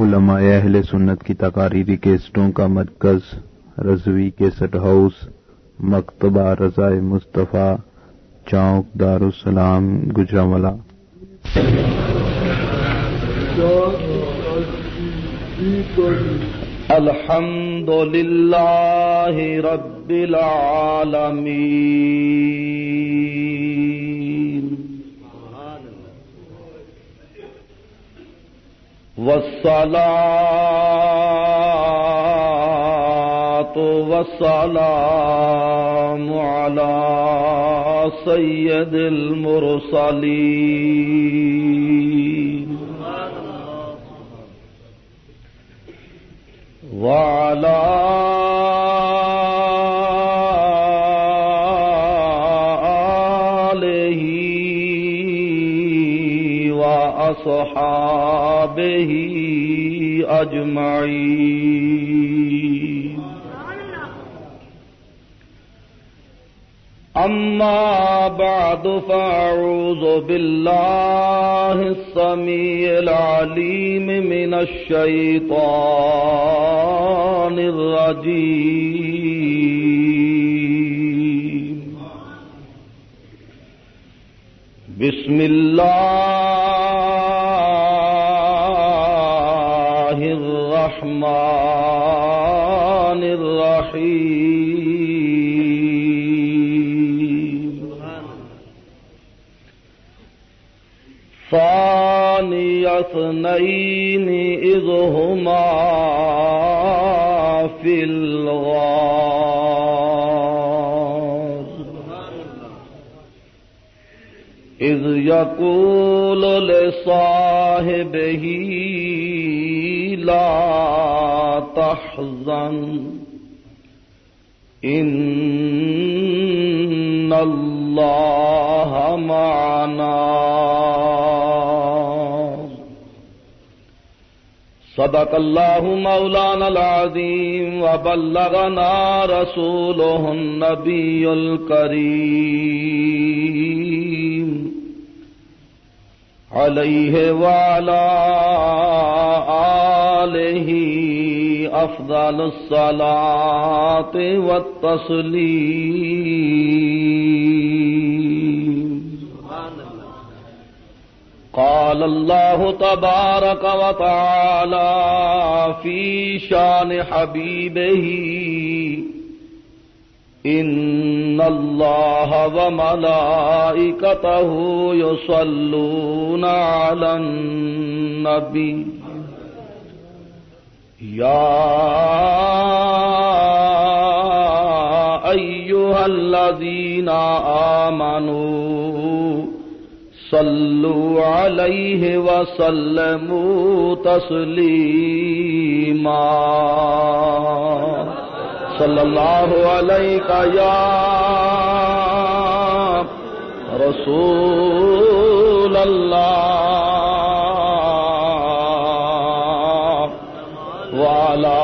علماء اہل سنت کی تقاریری کیسٹوں کا مرکز، رضوی کیسٹ ہاؤس، مکتبہ رضاء مصطفیٰ، چوک دارالسلام گجراملا الحمد لله رب العالمين والصلاة والسلام على سيد المرسلين. وعلى وأصحابه أجمعين. أما بعد فأعوذ بالله السميع العليم من الشيطان الرجيم. بسم الله الرحمن الرحيم. ثاني اثنين إذ هما في الغار. إذ يقول لصاحبه لا تحزن. إن الله معنا. صدق الله مولانا العظيم وبلغنا رسوله النبي الكريم. عليه وعلى آله أفضل الصلاة والتسليم قال الله تبارك وتعالى في شان حبيبه إن الله وملائكته يصلون على النبي يا أيها الذين آمنوا صلوا عليه وسلموا تسليما صلى الله عليك يا رسول الله وعلى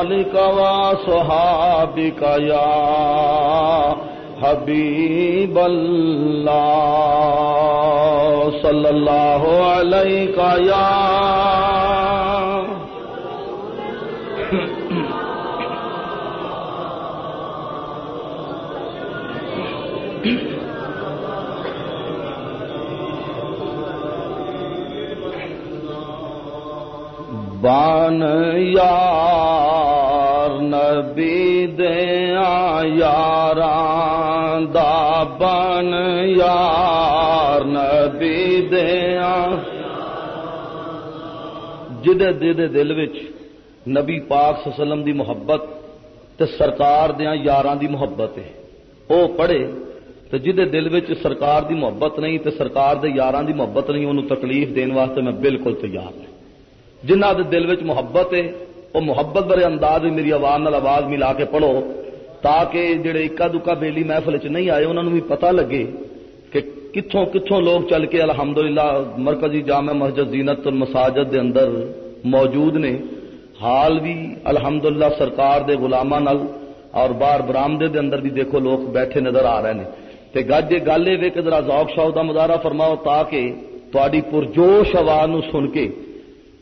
آلك وصحابك يا حبيب الله صلى الله عليك يا بان یار نبی دیا یار دا بن یار۔ نبی دیا جدے جدے دل وچ نبی پاک صلی اللہ علیہ وسلم دی محبت تے سرکار دیاں یاراں دی محبت ہے۔ او پڑھے تے جدے دل وچ سرکار دی محبت نہیں تے سرکار دے یاراں دی محبت نہیں انہوں تکلیف دین واسطے میں بالکل تیار نہیں جنہ دے دل وچ محبت ہے وہ محبت برے انداز میری آواز نال آواز ملا کے پڑھو، تاکہ جڑے اکا دکا بیلی محفل چ نہیں آئے انہوں بھی پتہ لگے کہ کتوں کتوں لوگ چل کے الحمدللہ مرکزی جامع مسجد زینت المساجد دے اندر موجود نے۔ حال بھی الحمدللہ سرکار دے غلاماں نال اور باہر برامدے دے اندر بھی دیکھو لوگ بیٹھے نظر آ رہے ہیں تے گج یہ گل یہ کہ ذرا ذوق شوق کا مظاہرہ فرماؤ تاکہ تاری پرجوش آواز نو سن کے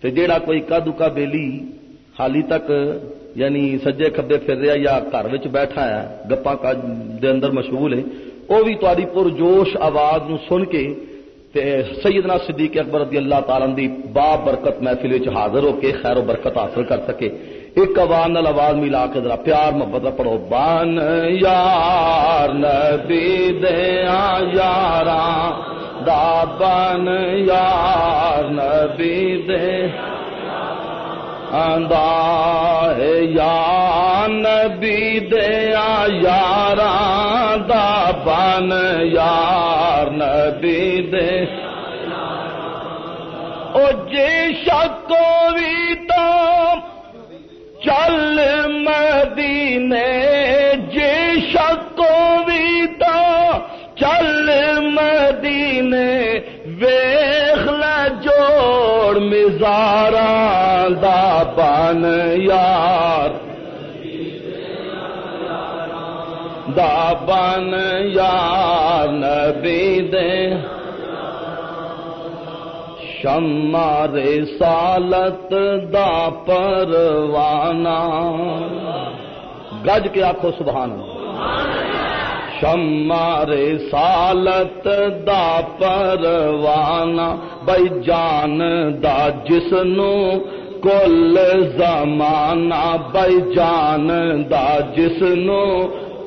تے جیڑا کوئی کدو کا بیلی حالی تک یعنی سجے کھبے پھر رہا یا گھر بیٹھا ہے گپا دے اندر مشغول ہے وہ بھی تاری پرجوش آواز نو سن کے تے سیدنا صدیق اکبر رضی اللہ تعالی دی با برکت محفل حاضر ہو کے خیر و برکت حاصل کر سکے۔ ایک آواز نال آواز ملا کے ذرا پیار محبت پڑھو۔ بان یار نبی دیا یاراں دا بن یار نبی دے ہے یا نبی دیا یار دا بن یار نبی دے او جی شکو بھی تو چل مدینے جی شکو مدینے ویخ جوڑ مزارا دا بن یار۔ دا بن یار نبی دے۔ شمار سالت دا پروانہ۔ گج کے آخو سبحان شمار سالت دا پروانہ بھائی جان دا جسنو کل زمانہ بھائی جان دا جسنو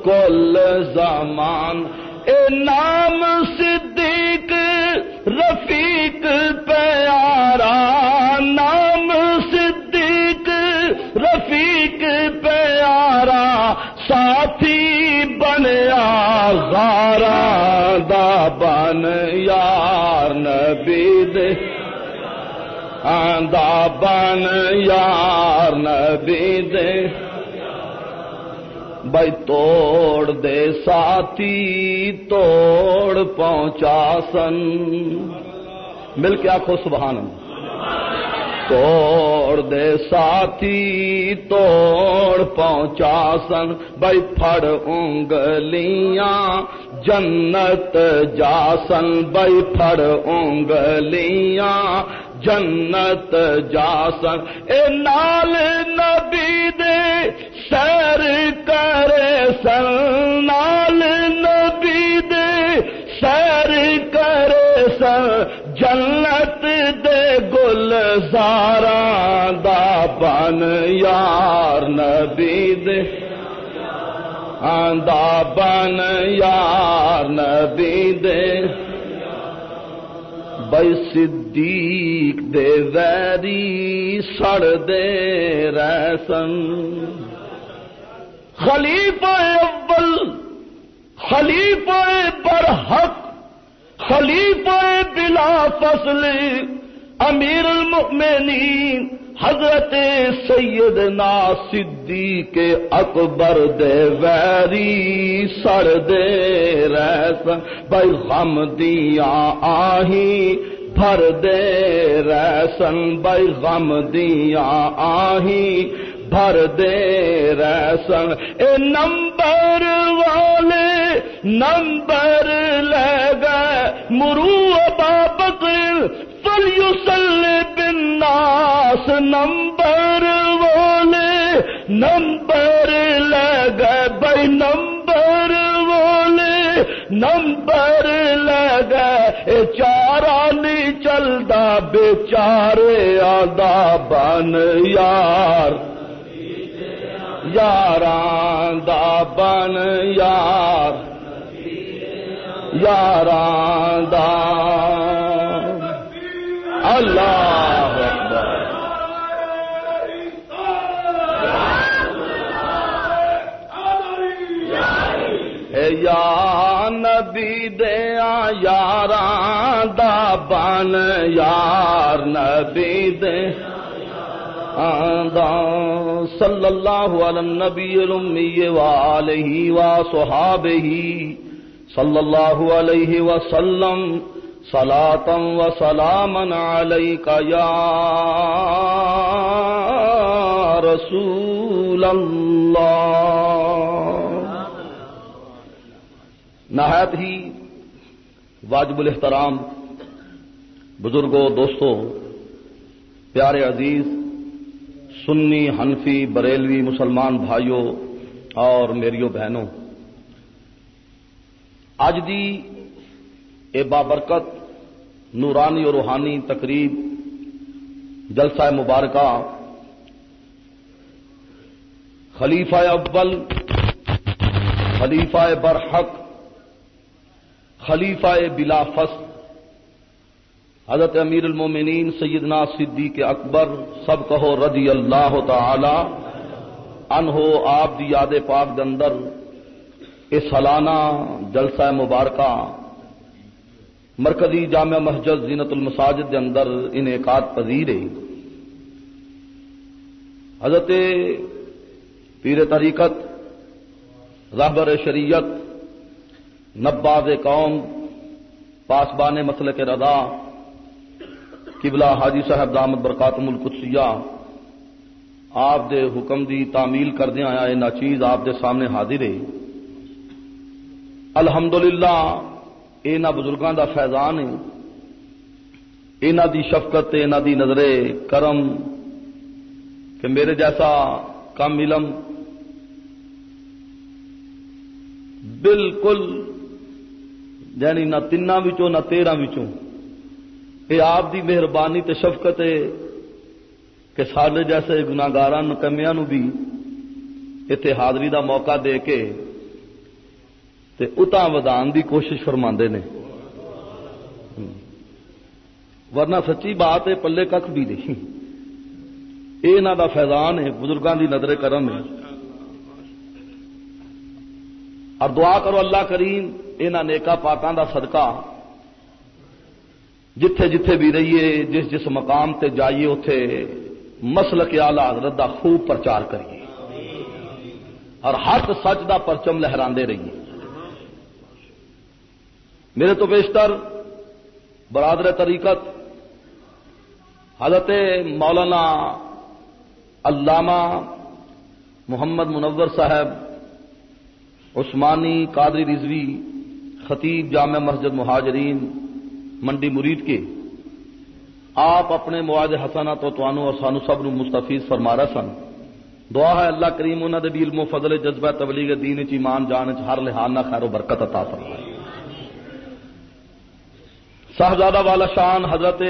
کل زمان۔ اے نام صدیق، رفیق، پیارا، نام صدیق، رفیق، پیارا، ساتھی بنیا غارا دا بن یار نبی دے۔ دا بن یار نبی دے۔ بھائی توڑ دے ساتھی، توڑ پہنچا سن۔ مل کے آخو سبحان اللہ۔ توڑ دے ساتھی، توڑ پہنچا سن بھائی پھڑ انگلیاں، جنت جاسن۔ بھائی پھڑ انگلیاں، جنت جاسن۔ اے نال نبی دے سیر کرے سن۔ نال نبی دے سیر کرے سن۔ جنت دے گل سارا دا بن یار نبی دے۔ دا بن یار نبی دے۔ بھائی صدیق دے ویری سڑ دے رسن خلیفہ اول، خلیفہ برحق خلیفہ بلا فصل امیر المؤمنین، حضرت سیدنا صدیق اکبر دے ویری سڑ دے رسن بھائی غم دیا آہی بھر دے رسن بھائی غم دیا آہی بھر دے رسن اے نمبر والے، نمبر لے گئے۔ مرو بابکر فلیسل بناس نمبر والے، نمبر لے گئے۔ بھائی، نمبر والے، نمبر لے گئے۔ چارا نہیں چلتا بےچارے آدھا بن یار۔ یار دا بن یار. یار دا. اللہ یا نبی دیا یار دا بن یار، نبی دے صلی اللہ علی النبی الامی وآلہ وصحابہ صلی اللہ علیہ وسلم، صلاة و سلاما علیکا یا رسول اللہ نہایت ہی واجب الاحترام، بزرگوں، دوستوں، پیارے عزیز سنی، حنفی، بریلوی مسلمان بھائیوں اور میریو بہنوں اج دی اے بابرکت نورانی اور روحانی تقریب جلسہ مبارکہ خلیفہ اول، خلیفہ برحق، خلیفہ بلا فص حضرت امیر المومنین سیدنا صدیق اکبر سب کہو رضی اللہ تعالی انہو آپ دی یاد پاک دے اندر اس سالانہ جلسہ مبارکہ مرکزی جامع مسجد زینت المساجد دے اندر انعقاد پذیر ہے۔ حضرت پیر طریقت، رہبر شریعت، نباز قوم، پاسبان مسل کے رضا قبلہ حاجی صاحب دامت برکات القدسیہ آپ دے حکم دی تعمیل کردیا آیا، یہ ناچیز آپ دے سامنے حاضر ہے الحمدللہ للہ بزرگوں کا فیضان ہے۔ انہ دی شفقت انہ دی نظر کرم کہ میرے جیسا کم علم بالکل یعنی نہ تین نہ تیرہ یہ آپ دی مہربانی تے شفقت ہے کہ سارے جیسے گناگار کمیا بھی اتے حاضری دا موقع دے کے تے اتا ودان دی کوشش فرما نے۔ ورنہ سچی بات ہے، پلے کھ بھی نہیں۔ یہ دا فیضان ہے بزرگوں دی نظر کرم ہے۔ اور دعا کرو اللہ کریم انہوں نیکا پاکوں کا صدقہ جتھے جتھے بھی رہیے، جس جس مقام تے جائیے اتے مسل کے آلہ حضرت کا خوب پرچار کریے۔ اور حق سچ کا پرچم لہرا رہیے۔ میرے تو بیشتر برادر طریقت، حضرت مولانا علامہ محمد منور صاحب، عثمانی قادری رضوی، خطیب جامع مسجد مہاجرین منڈی مرید کے آپ اپنے مواد حسانہ تو توانو اور سانو سب نو مستفیز فرما رہا سن۔ دعا ہے اللہ کریم انہوں نے بھی علم و فضل، جذبہ، تبلیغ دین چ ایمان، جان چ ہر لحاظ خیر و برکت عطا فرمائے۔ صاحبزادہ والا شان حضرت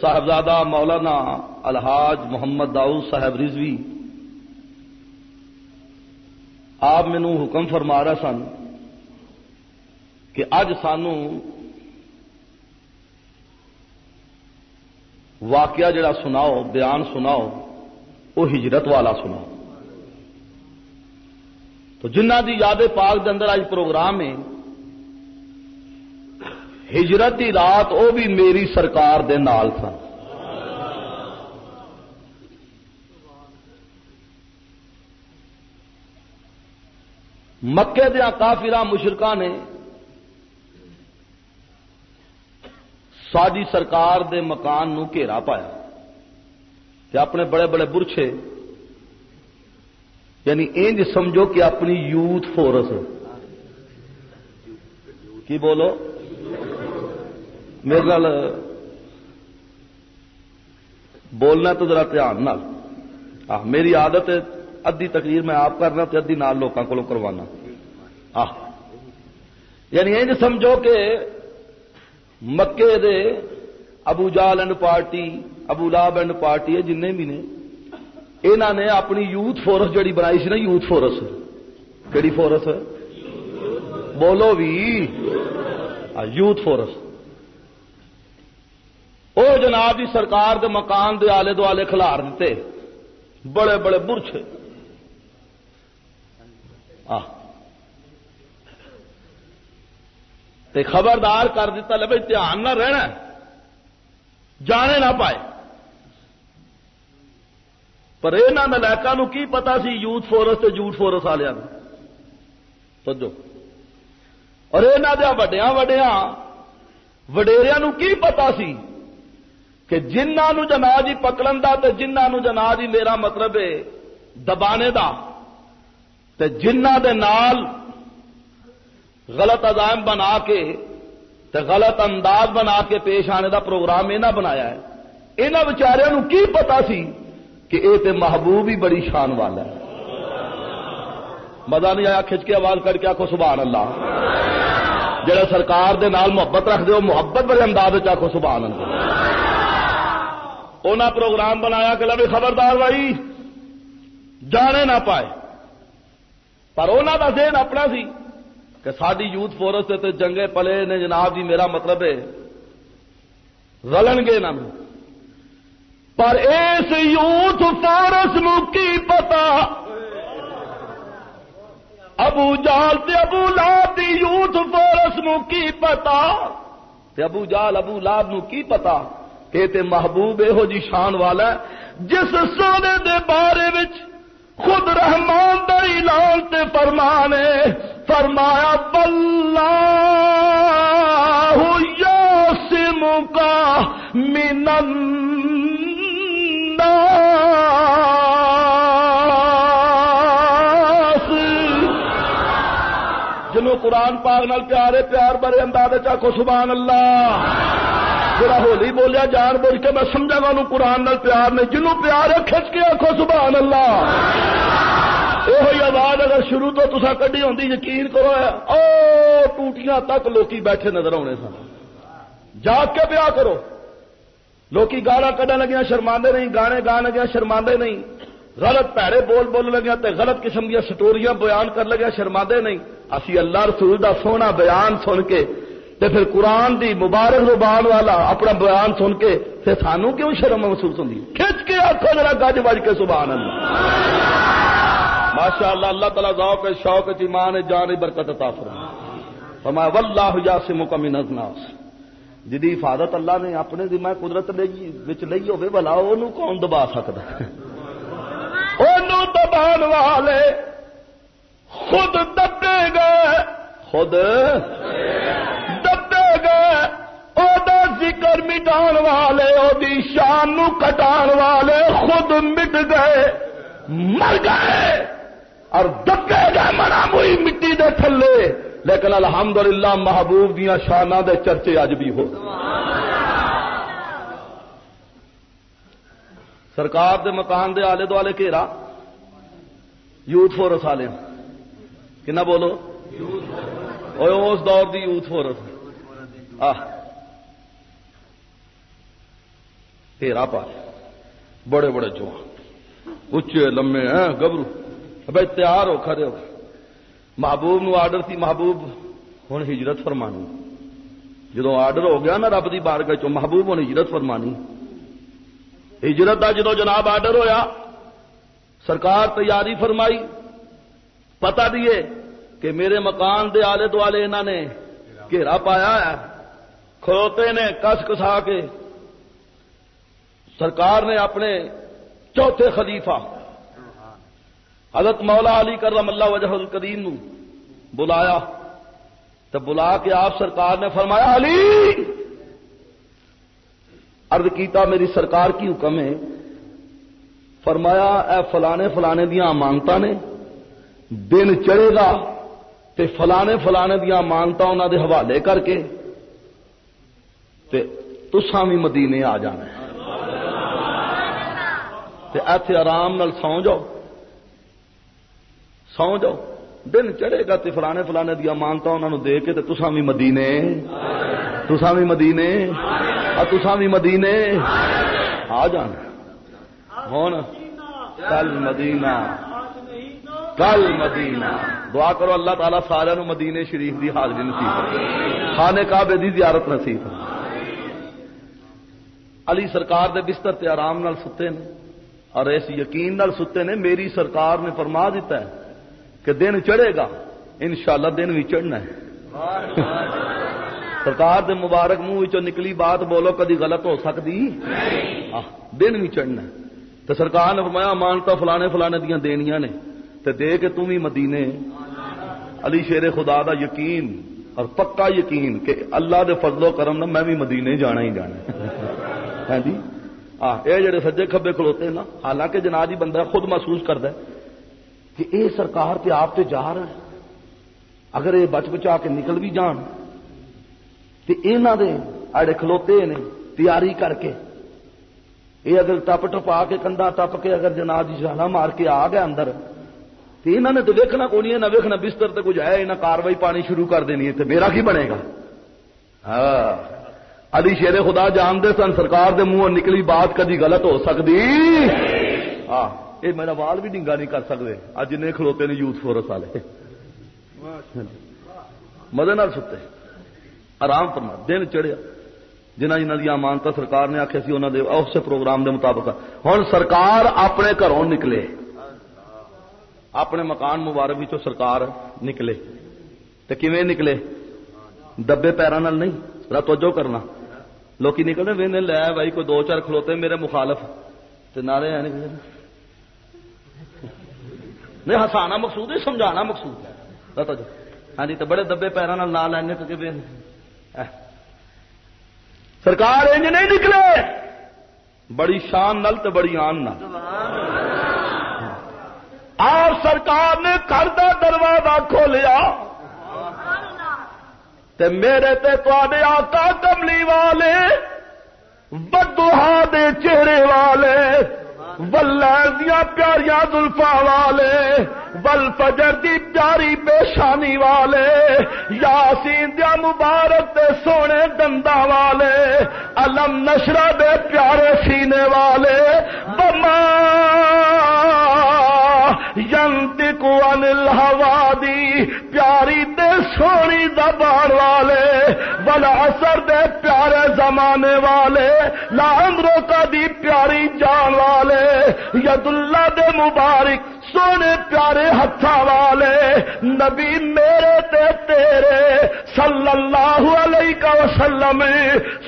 صاحبزادہ مولانا الحاج محمد داؤد صاحب رضوی۔ آپ مینو حکم فرما رہا سن کہ اج سانو واقعہ جڑا سناؤ، بیان سناؤ وہ ہجرت والا سناؤ۔ تو جنہ دی یاد پاک دے اندر آج پروگرام ہے، ہجرت کی رات وہ بھی میری سرکار دے نال سن۔ مکے دیا کافرا مشرقہ نے ساری سرکار دے مکان نو گھیرا پایا کہ اپنے بڑے بڑے برچے یعنی انج سمجھو کہ اپنی یوتھ فورس کی بولو؟ میرے گل بولنا تو ذرا دھیان میری عادت ہے ادھی تقریر میں آپ کرنا تو ادھی نال لوگوں کو کروانا۔ یعنی یہ سمجھو کہ مکے دے ابو جال and party Abu لاب and party ہے جن بھی نے انہوں نے اپنی یوتھ فورس جڑی بنائی سی نا یوتھ فورس کہڑی فورس بولو بھی یوتھ فورس وہ جناب جی سرکار دے مکان دے آلے دوالے کھلار دیتے بڑے بڑے برچ تے خبردار کر دیتا لے بھائی دھیان نہ رہنا جانے نہ پائے۔ پر یہاں نلائکا کی پتا سی یوتھ فورس تے جوٹ فورس والوں سجو اور یہاں دیا وڈیا وڈیا وڈیریا کی پتا سی کہ جنہوں جنا جی پکڑن کا جنہوں جنا جی میرا مطلب ہے دبانے کا جنہ دے نال غلط عزائم بنا کے تے غلط انداز بنا کے پیش آنے دا پروگرام یہ بنایا ہے۔ یہاں بچاروں کی پتا سی کہ یہ تو محبوب ہی بڑی شان والا ہے۔ مزہ نہیں آیا کھچ کے آواز کر کے آخو سبحان اللہ جڑا سرکار دے نال محبت رکھ دے محبت بڑے انداز آخو سبحان اللہ انہیں پروگرام بنایا کہ لبی خبردار بھائی، جانے نہ پائے۔ پر انہوں کا ذہن اپنا سی۔ کہ ساری یوتھ فورس سے جنگے پلے نے جناب جی میرا مطلب ہے۔ رلن گے نہ پر اس یوتھ فورس کی پتا ابو جال تے ابو لاب دی یوتھ فورس نو کی پتا تے ابو جال ابو لاب نو کی پتا کہ تے محبوب یہو جی شان والا ہے، جس سونے دے بارے وچ خود رحمان دا اعلان تے فرمانے فرمایا بلہ یاسم کا من جنوں قرآن پاک نال پیارے پیار بڑے انداز چاکو سبحان اللہ۔ جڑا ہولی بولیا جان بول کے میں سمجھا گا انہوں قرآن نال پیار نے جنوں پیار ہے، کھچ کے آخو سبحان اللہ یہ آواز اگر شروع تو تصا کڈی ہوتی یقین کرو۔ او ٹوٹیاں تک لوکی بیٹھے نظر آنے سن۔ جاگ کے پیا کرو۔ لوکی گالا کڈن لگیا شرماندے نہیں۔ گانے گان لگیا شرماندے نہیں۔ غلط پیڑے بول بول لگیا تے غلط قسم دیا سٹوریاں بیان کر لگیا شرماندے نہیں۔ اسی اللہ رسول دا سونا بیان سن کے تے پھر قرآن دی مبارک زبان والا اپنا بیان سن کے تے سانو کیوں شرم محسوس ہوتی کھچ کے آخو ذرا گج بج کے سبحان اللہ۔ ماشاء اللہ اللہ تعالیٰ ذوق شوق ایمان جان برکت عطا فرمائے۔ فرمایا، واللہ یاسمک من الناس. جدی حفاظت اللہ نے اپنے ذمہ قدرت وچ لئی ہوے بلا اونوں کون دبا سکدا اونوں دبان والے خود دبے گئے۔ خود؟ گئے او دا ذکر مٹان والے او دی شان نو کٹان والے خود مٹ گئے، مر گئے اور دبے گئے منا موئی مٹی دے تھلے۔ لیکن الحمدللہ محبوب دیا شانہ دے چرچے اج بھی ہو۔ سرکار دے مکان دے آلے دوالے گھیرا یوتھ فورس والے۔ کنا بولو؟ اس دور دی یوتھ فورس۔ گھیرا پا بڑے بڑے جوان. اچے لمے ہیں، گبرو. بھائی تیار ہو، کھڑے ہو. محبوب نو آرڈر تھی، محبوب ہوں ہجرت فرمانی. جدو آرڈر ہو گیا نا رب کی بار چ محبوب ہوں ہجرت فرمانی. ہجرت کا جدو جناب آرڈر ہویا، سرکار تیاری فرمائی. پتا دیے کہ میرے مکان دے آلے دوالے انہوں نے گھیرا پایا ہے۔ کھروتے نے کس کسا کے سرکار نے اپنے چوتھے خلیفہ حضرت مولا علی کرم اللہ وجہ الکریم بلایا تو بلا کے آپ سرکار نے فرمایا، علی! ارد کیتا، میری سرکار کی حکم ہے۔ فرمایا، اے فلانے فلانے دیا امانتا نے، دن چڑھے گا تے فلانے فلانے دیا امانتا انہوں دے حوالے کر کے تے تساں بھی مدینے آ جانا ہے۔ تے ایتھے آرام نال سو جاؤ۔ سو جاؤ۔ دن چڑھے گا تے فلانے فلانے دیا مانتا انہوں دے کے تے تساں بھی مدینے۔ تساں بھی مدینے۔ اور تساں بھی مدینے۔ آ جانا۔ ہوں کل مدینہ۔ کل مدینہ۔ دعا کرو اللہ تعالیٰ سارے مدینے شریف دی حاضری نصیب خانے کعبے دی زیارت نصیب علی سرکار دے بستر تے آرام نال ستے نے۔ اور اس یقین نال ستے نے، میری سرکار نے فرما دیتا ہے کہ دن چڑھے گا، انشاءاللہ دن بھی چڑھنا ہے۔ سرکار دے مبارک منہ نکلی بات بولو، کدی غلط ہو سکتی دن بھی چڑھنا ہے۔ تو سرکار نے فرمایا مانتا فلانے فلانے دیا دنیا نے تو دے کے تم ہی مدینے۔ علی شیر خدا دا یقین، اور پکا یقین کہ اللہ دے فضل و کرم نہ میں بھی مدینے جانا ہی جانا ہاں جی آ یہ جڑے سجے کھبے کھلوتے ہیں نا حالانکہ جناب جی بندہ خود محسوس کرتا ہے کہ اے سرکار تے آپ تے جا رہا ہے اگر یہ بچ بچا کے نکل بھی جان تے انہاں دے اڑے کھلوتے نے تیاری کر کے یہ اگر ٹپ ٹپا کے کنڈا ٹپ کے اگر جناب جی جانا مار کے آ گیا اندر تو انہوں نے تو ویکنا کو نہیں نہ ویکنا بستر تو کچھ ہے انہیں کاروائی پانی شروع کر دینی ہے تو میرا کی بنے گا ہاں علی شیر خدا جانتے سن، سرکار دے منہ نکلی بات کدی غلط ہو سکتی ہاں یہ میرا وال بھی ڈنگا نہیں کر سکتے اج جن کھلوتے نے یوتھ فورس والے۔ مزے نال ستے۔ آرام فرما، دن چڑھیا۔ جنہ جنہ دیا مانتا سرکار نے آخیا سی انہوں نے اس پروگرام دے مطابق۔ ہوں سرکار اپنے گھروں نکلے۔ اپنے مکان مبارک سرکار نکلے۔ تو کیویں نکلے؟ دبے پیروں نہیں۔ توجہ کرنا۔ لوکی نکلنے وے لے بھائی کوئی دو چار کھلوتے میرے مخالف۔ نعرے ہیں نہیں ہسانا مقصود ہے سمجھانا مقصود ہے۔ ہاں جی تو بڑے دبے پیروں نہ لینے تو سرکار انج نہیں نکلے۔ بڑی شان نل تو بڑی آن نل اور سرکار نے گھر کا دروازہ کھولیا۔ تے میرے تے تے آقا کملی والے بدوہا دے چہرے والے دیا پیاریاں زلفا والے بل فجر دی پیاری پیشانی والے، یاسین دیا مبارک دے سونے دندا والے، علم نشرا دے پیارے سینے والے، بما ینتقو عن الہوا دی پیاری دے سونی دبان والے، بل اثر دے پیارے زمانے والے لامرو کا دی پیاری جان والے ید اللہ دے مبارک سونے پیارے ہاتھ والے، نبی میرے تے تیرے، صلی اللہ علیہ وسلم،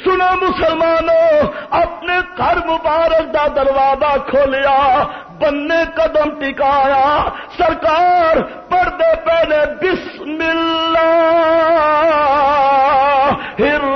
سنو مسلمانوں، اپنے گھر مبارک دا دروازہ کھولیا نے قدم ٹکایا۔ سرکار پردے پہلے بسم اللہ۔ ہر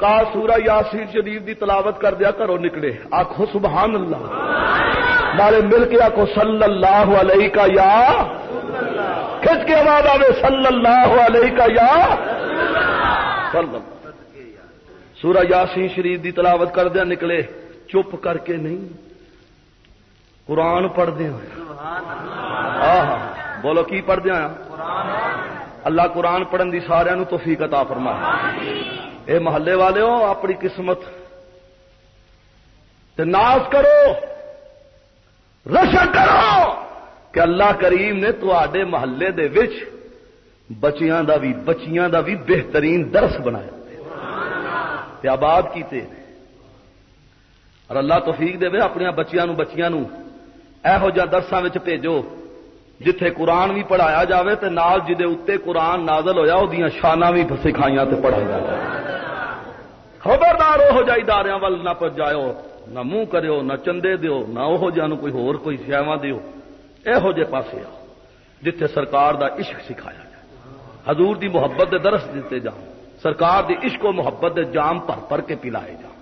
سرکار سورہ یاسین شریف دی تلاوت کر دیا کرو نکلے۔ آخو سبحان اللہ نارے مل کے آخو صلی اللہ علیہ کا یا۔ کھچ کے آواز آئے صلی اللہ علیہ کا یا۔ صلی سورہ یاسین شریف دی تلاوت کر دیا نکلے۔ چپ کر کے نہیں۔ قرآن پڑھ دیا۔ بولو کی پڑھ دیا۔ اللہ قرآن پڑھن دی سارے توفیق عطا فرمائے۔ اے محلے والے ہو اپنی قسمت۔ تے ناز کرو رشا کرو کہ اللہ کریم نے تے محلے دے وچ بچیاں دا بھی بچیاں دا بھی بہترین درس بنایا۔ تے آباد کیتے۔ اور اللہ توفیق دے اپنی بچیاں نو بچیاں نو ایہو جا درساں وچ بھیجو جتھے قرآن بھی پڑھایا جاوے تے نال جدے اتنے قرآن نازل ہویا وہ شانہ بھی سکھائیاں تے پڑھائی جائے خبردار ہو جائی ادارے ول نہ جاؤ نہ منہ کرو نہ چندے دیو، نہ وہ جانو کوئی ہور کوئی سیاوا دیو۔ یہو جے پاسے آؤ، جتھے سرکار دا عشق سکھایا جائے۔ حضور دی محبت دے درس دیتے جاؤ سرکار دی عشق و محبت دے جام پر پر کے پلائے جاؤ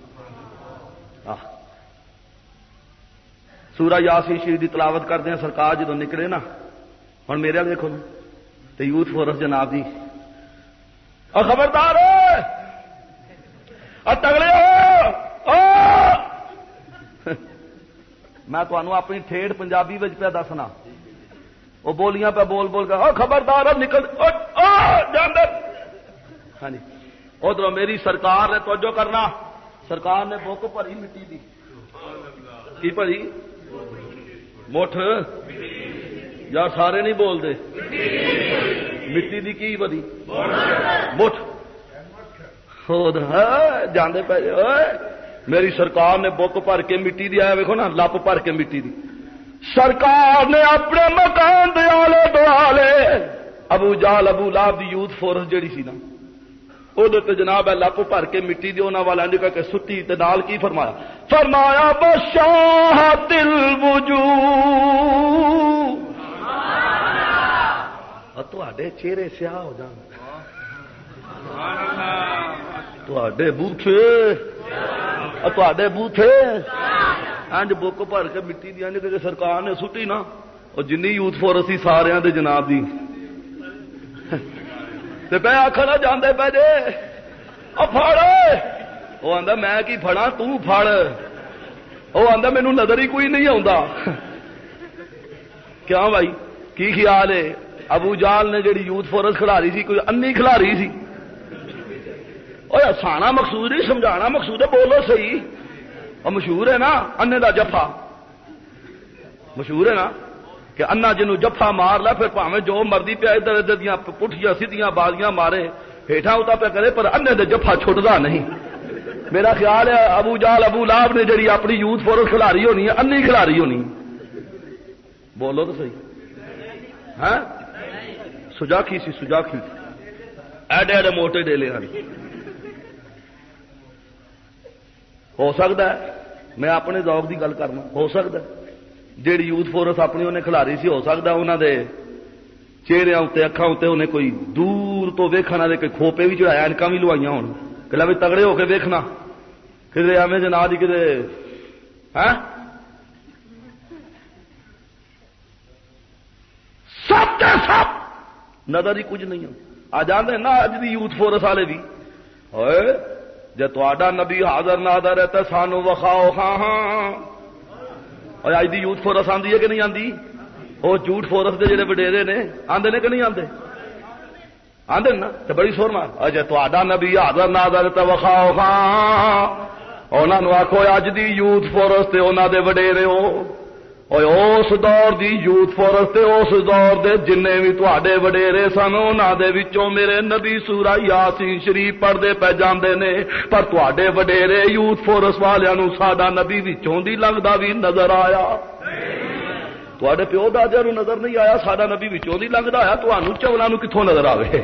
سورہ یاسی شریف دی تلاوت کرتے ہیں، سرکار جدو نکلے نا ہوں میرے دیکھو تو یوتھ فورس جناب جی۔ دی اور خبردار اور تگڑے ہو! میں تمہوں اپنی ٹھیڑ پنجابی پہ دسنا۔ وہ بولیاں پہ بول بول کر خبردار نکل ہاں جی۔ ادھر میری سرکار نے توجہ کرنا۔ سرکار نے بک بھری مٹی دی۔ کی بھری؟ مٹھ۔ یا سارے نہیں بولتے۔ مٹی دی کی بری مٹھ۔ جانے پہ میری سرکار نے بک بھر کے مٹی دی آیا ویکو نا لپ بھر کے مٹی دی سرکار نے اپنے مکان دے آلے دوالے ابو جال ابو لاب دی یوتھ فورس جڑی سی نا وہ جناب ہے لپ بھر کے مٹی دی انہوں والا نکل کے سٹی تے نال کی فرمایا فرمایا بشاہ دل وجو تے چہرے سیاہ ہو جان تے بوٹے تے انج بک بھر کے مٹی دیا سرکار نے سٹی نا اور جن یوتھ فورس سی سارے دے جناب دی پہ آخر جانے پہ جے فڑ وہ آدھا میں کی فڑا تڑ وہ آدھا مینو نظر ہی کوئی نہیں آتا کیا بھائی کی خیال ہے ابو جال نے جڑی یوتھ فورس کھلاری سی کوئی انی کھلاری سی اور ہسانا مقصود نہیں سمجھانا مقصود ہے بولو صحیح اور مشہور ہے نا انے دا جفا مشہور ہے نا کہ انا جنو جفا مار لا پھر پاوے جو مرضی پیا ادھر ادھر دیا پٹھیاں سیدیاں بازیاں مارے ہیٹھا اتا پہ کرے پر انے دے جفا چھٹتا نہیں میرا خیال ہے ابو جال ابو لاب نے جڑی اپنی یوتھ فورس کھلاری ہونی ہے انی کھلاری ہونی بولو تو صحیح ہاں سجاخی سی سجاخی ایڈے ایڈے موٹے ڈیلے ہیں ہو سکتا ہے؟ میں اپنے ذوق کی گل کرنا۔ ہو سکتا ہے؟ جیڑی یوتھ فورس اپنی انہیں کھلاری سی، ہو سکتا انہوں دے چہرے اتنے اکھان اتنے انہیں کوئی دور تو ویکھنا دے کوئی کھوپے بھی چڑھایا اینکا بھی لوائیاں ہو کہ بھی تگڑے ہو کے ویکھنا۔ کدے ایویں جنا دی، کدے ہاں؟ سب کے سب! نظر ہی کچھ نہیں آ۔ جانے نا اج دی یوتھ فورس والے بھی جی تا نبی حاضر نادر ہے تو سانو وکھاؤ ہاں ہاں۔ اور اج دی یوتھ فورس آندی ہے کہ نہیں آندی؟ وہ جھوٹ فورس دے جڑے وڈیرے نے، آندے نے کہ نہیں آندے؟ آندے نا؟ تو بڑی سور مار۔ اجے تا نبی حاضر نادر تو وکھاؤ ہاں۔ انہوں آخو اج دی یوتھ فورس تے انہوں دے وڈیرے ہو۔ اس دور دی یوتھ فورس تے اس دور دے جن بھی تے وڈیرے سن انہوں دے وچوں میرے نبی سورا یاسین شریف پڑھتے پہ جاندے نے پر تے وڈیرے یوتھ فورس والوں ساڈا نبی وچوں دی لگتا بھی نظر آیا تے پیو دادا نو نظر نہیں آیا ساڈا نبی وچوں دی لگتا آیا تمہوں چولا نو کتوں نظر آئے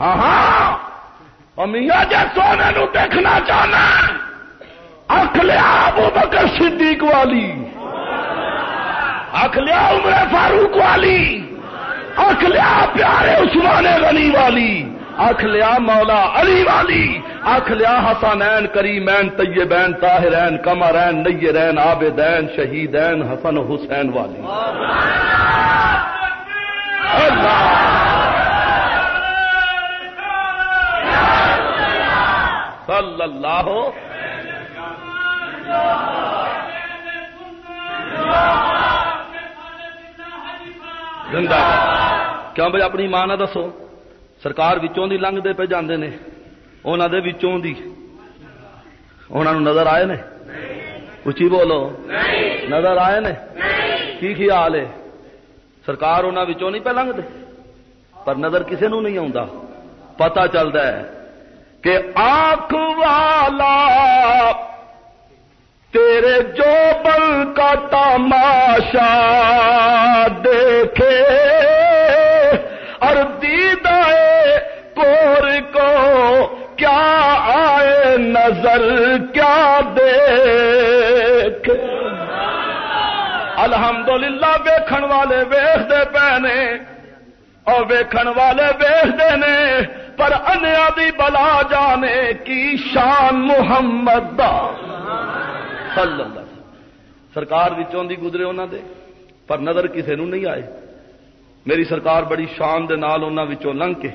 ہاں ہاں میاں جی سونے نو دیکھنا چاہنا اکھ لیا ابو بکر صدیق والی اکھ لیا عمر فاروق والی اکھ لیا پیارے عثمان غنی والی اکھ لیا مولا علی والی اکھ لیا حسنین کریمین طیبین طاہرین کمرین نیرین عابدین شہیدین حسن حسین والی۔ اللہ۔ صلی اللہ۔ زندہ کیوں بھائی اپنی ماں نہ دسو؟ سرکار وچوں دی لنگتے پہ جاندے نے انہوں دے وچوں دی۔ انہوں نظر آئے نے؟ اچھی بولو۔ نظر آئے نے؟ کی خیال ہے؟ سرکار انہوں وچوں نہیں پہ لنگتے پر نظر کسے نو نہیں آتا پتا چلتا ہے کہ آنکھ والا تیرے جو بل کا تماشا دیکھے۔ اور دیدائے پور کو کیا آئے نظر، کیا دیکھ الحمدللہ ویکھن والے ویخ دے پینے، اور ویکھن والے ویخ دے نے پر انیا دی بلا جانے کی شان محمد۔ دا صلی اللہ سرکار وچوں دی گزرے انہوں دے، پر نظر کسے نو نہیں آئے۔ میری سرکار بڑی شان دے نال انہوں وچوں لنگ کے۔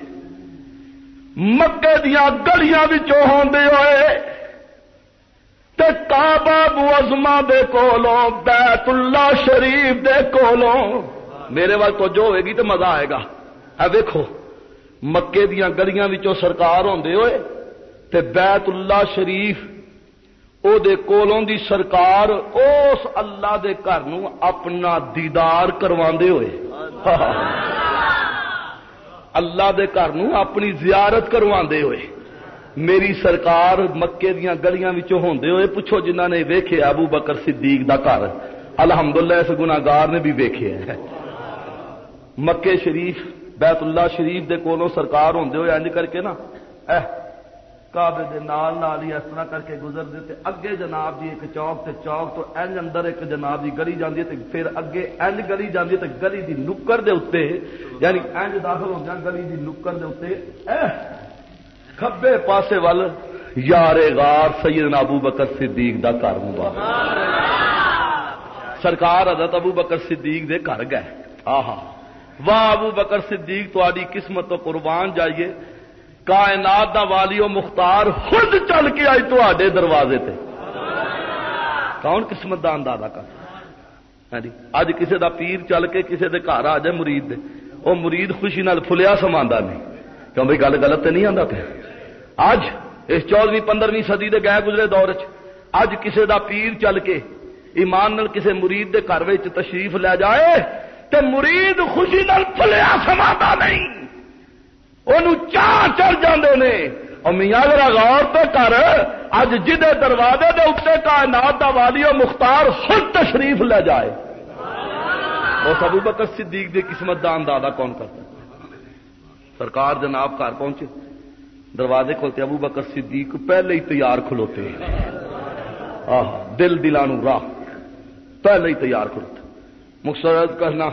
مکے دیا گلیاں وچوں ہوندے ہوئے۔ تے کعبہ بوزما دے کولوں بیت اللہ شریف دے کولوں۔ میرے وقت تو جو ہوئے گی تو مزہ آئے گا۔ اے ویکھو، مکے دیا گلیاں وچوں سرکار ہوندے ہوئے تے بیت اللہ شریف او دے کولوں دی سرکار اس اللہ دے گھر نو اپنا دیدار کرواندے ہوئے اللہ دے گھر نو اپنی زیارت کرواندے ہوئے میری سرکار مکے دیاں گلیاں وچوں ہوندے ہوئے پوچھو جنہاں نے ویکھے ابو بکر صدیق دا گھر الحمدللہ اس گناگار نے بھی ویکھیا ہے مکے شریف بیت اللہ شریف دے کولوں سرکار ہوندے ہوئے انج کر کے نا اے کعبے دے نال نال ہی اس طرح کر کے گزر دے اگے جناب جی ایک چوک تے چوک تو انج اندر ایک جناب جی گلی جاندی تے پھر اگے انج گلی جاندی تے گلی دی نکر دے اوتے یعنی انج داخل ہوندے گلی دی نکر دے اوتے اے، کھبے پاسے ول یار غار سیدنا ابو بکر صدیق دا گھر مبارک۔ سرکار حضرت ابو بکر صدیق دے گھر گئے۔ آہا، واہ ابو بکر صدیق تاری قسمت تو قربان جائیے۔ کائنات دا والی و مختار خود چل کے آئی تے دروازے تے۔ کون قسمت دا اندازہ کر؟ ہاں جی۔ اج کسی دا پیر چل کے کسی دے گھر آ جائے مرید دے۔ وہ مرید خوشی نال فلیا سما نہیں۔ کیوں بھائی گل غلط تے نہیں آتا پہ اج اس چودویں پندرہویں سدی دے گئے گزرے دور چ اج کسی دا پیر چل کے ایمان نال کسی مرید دے گھر تشریف لے جائے تے مرید خوشی نال پلیا سما نہیں۔ وہ چاہ چڑھ جاندے نے۔ اور میاں ذرا غور تو کر۔ اج جدے دروازے دے اتنے کائنات دا والی و مختار خود تشریف لے جائے۔ وہ سبو بکر صدیق دی قسمت دا اندازہ کون کرتا سرکار جناب گھر پہنچے۔ دروازے کھولتے ابو بکر صدیق پہلے ہی تیار کھلوتے آہ، دل دلانو راہ۔ پہلے ہی تیار کھلوتے مقصد کہنا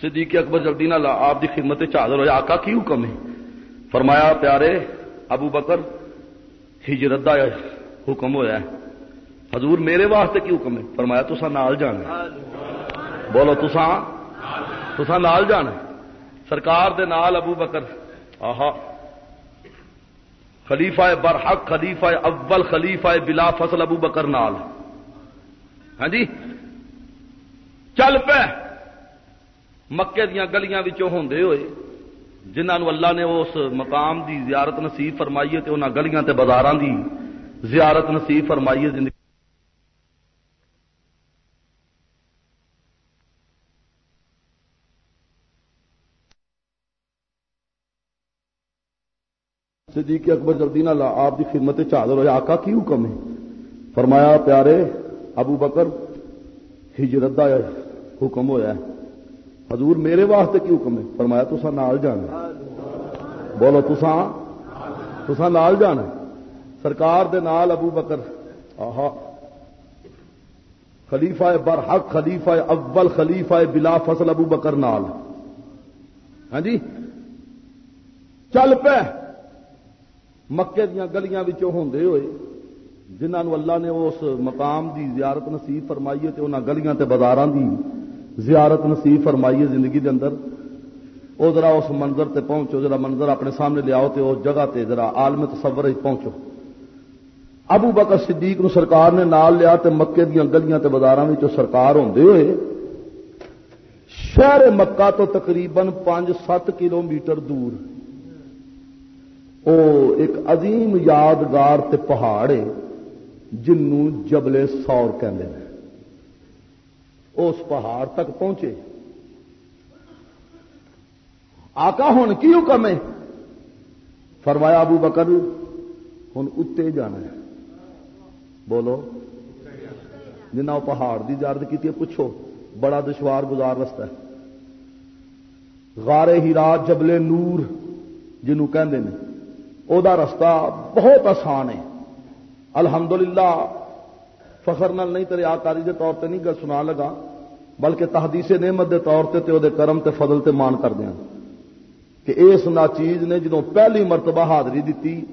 صدیق اکبر جلدی نہ لا، آپ دی خدمت چادر ہو آقا کی حکم ہے؟ فرمایا، پیارے، ابو بکر، ہجرت دا حکم ہوا ہے۔ حضور میرے واسطے کی حکم ہے؟ فرمایا تسا نال جانا بولو تسا تسا نال جانا سرکار دے نال ابو بکر، آہا۔ خلیفہ برحق، خلیفہ اول، خلیفہ بلا فصل ابو بکر نال۔ ہاں جی؟ چل پہ مکے دیا گلیاں ہوندے ہوئے۔ جنہوں اللہ نے اس مقام دی زیارت نصیب فرمائی ہے انہوں گلیاں تے بازار دی زیارت نصیب فرمائی ہے زندگی صدیق اکبر جلدی نہ آپ کی خدمت چادر ہوئے، آقا کی حکم ہے؟ فرمایا، پیارے ابو بکر، ہجرت دا حکم ہویا ہے۔ حضور میرے واسطے کی حکم ہے فرمایا تسا نال جانا بولو تسا تسا نال جانا سرکار دے نال ابو بکر، آہا۔ خلیفہ برحق، خلیفہ اول، خلیفہ بلا فصل ابو بکر نال۔ ہاں جی؟ چل پہ مکے دیا گلیاں ہوندے ہوئے جنہوں اللہ نے اس مقام دی زیارت نصیب فرمائی ہے انہوں گلیاں تے بازار دی زیارت نصیب فرمائی ہے زندگی دے اندر۔ وہ ذرا اس منظر تے پہنچو، ذرا منظر اپنے سامنے لیاؤ تے اس جگہ تے ذرا عالم تصور پہنچو۔ ابو بکر صدیق نو سرکار نے نال لیا تے مکے دیا گلیاں تے بازار سرکار ہوندے ہوئے۔ شہر مکہ تو تقریباً پانچ سات کلو میٹر دور۔ او ایک عظیم یادگار تے پہاڑ ہے، جنوں جبلے سور کہندے ہیں اس پہاڑ تک پہنچے۔ آقا ہوں کی حکم ہے؟ فرمایا ابو بکر ہوں اتنے جانا ہے۔ بولو۔ جنا پہاڑ کی اجازت کی پوچھو۔ بڑا دشوار گزار رستہ ہے۔ غارے ہیرا جبلے نور جنوں کہندے رستہ بہت آسان ہے۔ الحمدللہ فخر نال نہیں، تیرے آکاری دے طور تے نہیں گل سنا لگا، بلکہ تحدیث نعمت دے طور تے تے او دے کرم تے فضل تے مان کر دیا۔ کہ اس نا چیز نے جدوں پہلی مرتبہ حاضری دیتی،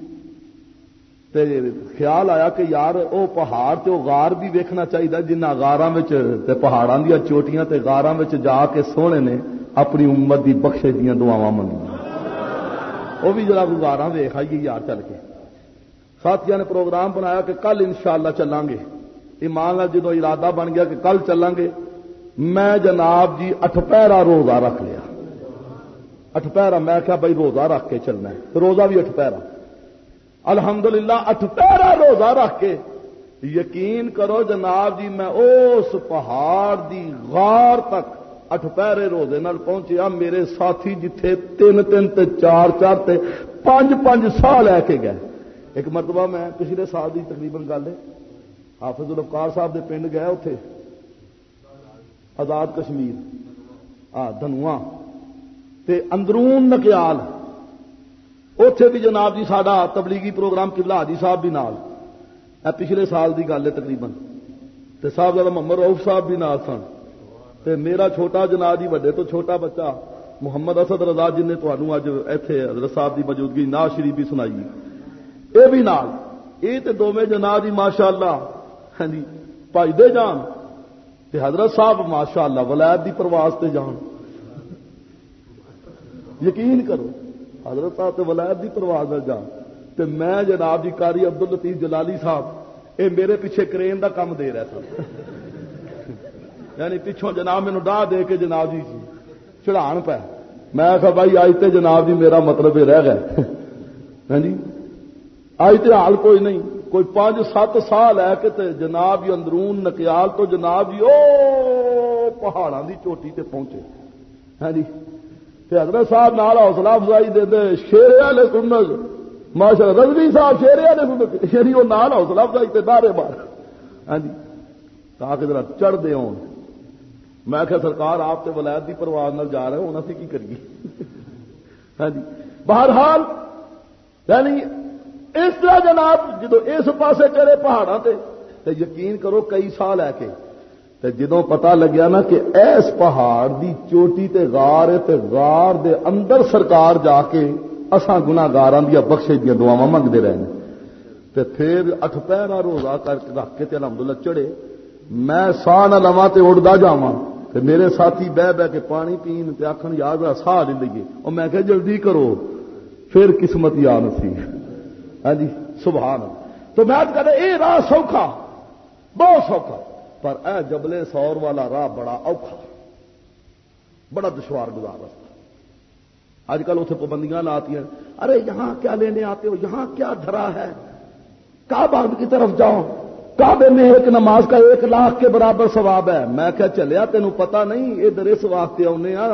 تے خیال آیا کہ یار او پہاڑ تے او غار بھی ویکھنا چاہیے جنہ غاراں وچ تے پہاڑاں دی چوٹیاں تے غاراں وچ جا کے سونے نے اپنی امت دی بخشے دیاں دعاواں منگیاں۔ وہ بھی ذرا گزارا ویخ آئیے یار چل کے۔ ساتھیوں نے پروگرام بنایا کہ کل انشاءاللہ شاء اللہ چلیں گے۔ ایمان جدو ارادہ بن گیا کہ کل چلیں گے میں جناب جی اٹھپہرا روزہ رکھ لیا۔ اٹھپہرا میں کیا بھائی روزہ رکھ کے چلنا ہے۔ روزہ بھی اٹھپہرا الحمدللہ اٹھپہرا روزہ رکھ کے۔ یقین کرو جناب جی میں اس پہاڑ دی غار تک اٹھ پیرے روزے نال پہنچیا۔ میرے ساتھی جتھے تین تین تے چار چار تے پانچ پانچ سا لے کے گئے۔ ایک مرتبہ میں پچھلے سال کی تقریباً گل ہے۔ حافظ الفکار صاحب دے پنڈ گیا اتے آزاد کشمیر۔ آ تے اندرون نکیال۔ اتے بھی جناب جی سڈا تبلیغی پروگرام کبلا حاجی صاحب بھی نال۔ اے پچھلے سال کی گل ہے تقریباً۔ تے صاحب زیادہ محمد روف صاحب بھی نال سن۔ تے میرا چھوٹا جناب جی وڈے تو چھوٹا بچہ، محمد اسد رضا جن نے تمہوں اج ایتھے حضرت صاحب کی موجودگی نا شریف بھی سنائی۔ یہ بھی نال۔ یہ تے دونوں جناب جی ماشاء اللہ ہاں جی پائی دے جان۔ تے حضرت صاحب ماشاء اللہ ولاد کی پرواز تے جان۔ یقین کرو، حضرت صاحب تے ولاد کی پرواز نہ جان۔ تے میں جناب جی کاری عبد الطیف جلالی صاحب، اے میرے پیچھے کرین دا کام دے رہے سن۔ یعنی پچھوں جناب مینو ڈاہ دے کے جناب جی چڑھان پہ میں آخا بھائی، آج تے جناب جی میرا مطلب یہ رہ گئے ہاں جی آج تے حال کوئی نہیں۔ کوئی پانچ سات سال ہے کہ تے جناب جی اندرون نکیال تو جناب جی او دی چوٹی تے پہنچے۔ ہاں جی۔ تے حضرت صاحب نال حوصلہ افزائی دے دے، شیرے والے سنت۔ ماشاء اللہ، رضوی صاحب شیرے والے سنت۔ شیری وہ نال حوصلہ افزائی تے دارے بار ہاں جی۔ تاکہ ذرا چڑھ دے ہوں۔ میں کہ سرکار آپ تے ولایت کی پرواز نال جا رہے ہوں اسی کی کریے؟ ہاں جی۔ بہرحال یعنی اس طرح جناب، جدو اس پاسے چڑے پہاڑوں تے تے یقین کرو کئی سال ہے کہ، تے جدو پتا لگیا نا کہ ایس پہاڑ دی چوٹی تے غار ہے، تے غار دے اندر سرکار جا کے اساں گناگاراں دیا بخشش دیا دعاواں منگتے رہے تے پھر اٹھ پہرا روزہ کر کے رکھ کے الحمدللہ چڑھے۔ میں ساہ نہ لواں تے اڑدا جاواں۔ تے میرے ساتھی بہ بہ کے پانی پین تے آکھن یاد رہا ساہ لے لئیے اور میں کہ جلدی کرو۔ پھر قسمت یا نصیب۔ ہاں جی سبحان تو میں کہتے اے راہ سوکھا، بہت سوکھا، پر اے جبلے سور والا راہ بڑا اوکھا، بڑا دشوار گزار رستہ۔ آج کل اتنے پابندیاں لاتی ہیں، ارے یہاں کیا لینے آتے ہو؟ یہاں کیا دھرا ہے؟ کعبہ کی طرف جاؤ۔ کعبے میں ایک نماز کا ایک لاکھ کے برابر ثواب ہے۔ میں کیا چلیا تینوں پتا نہیں، ادھر اس واسطے آنے آ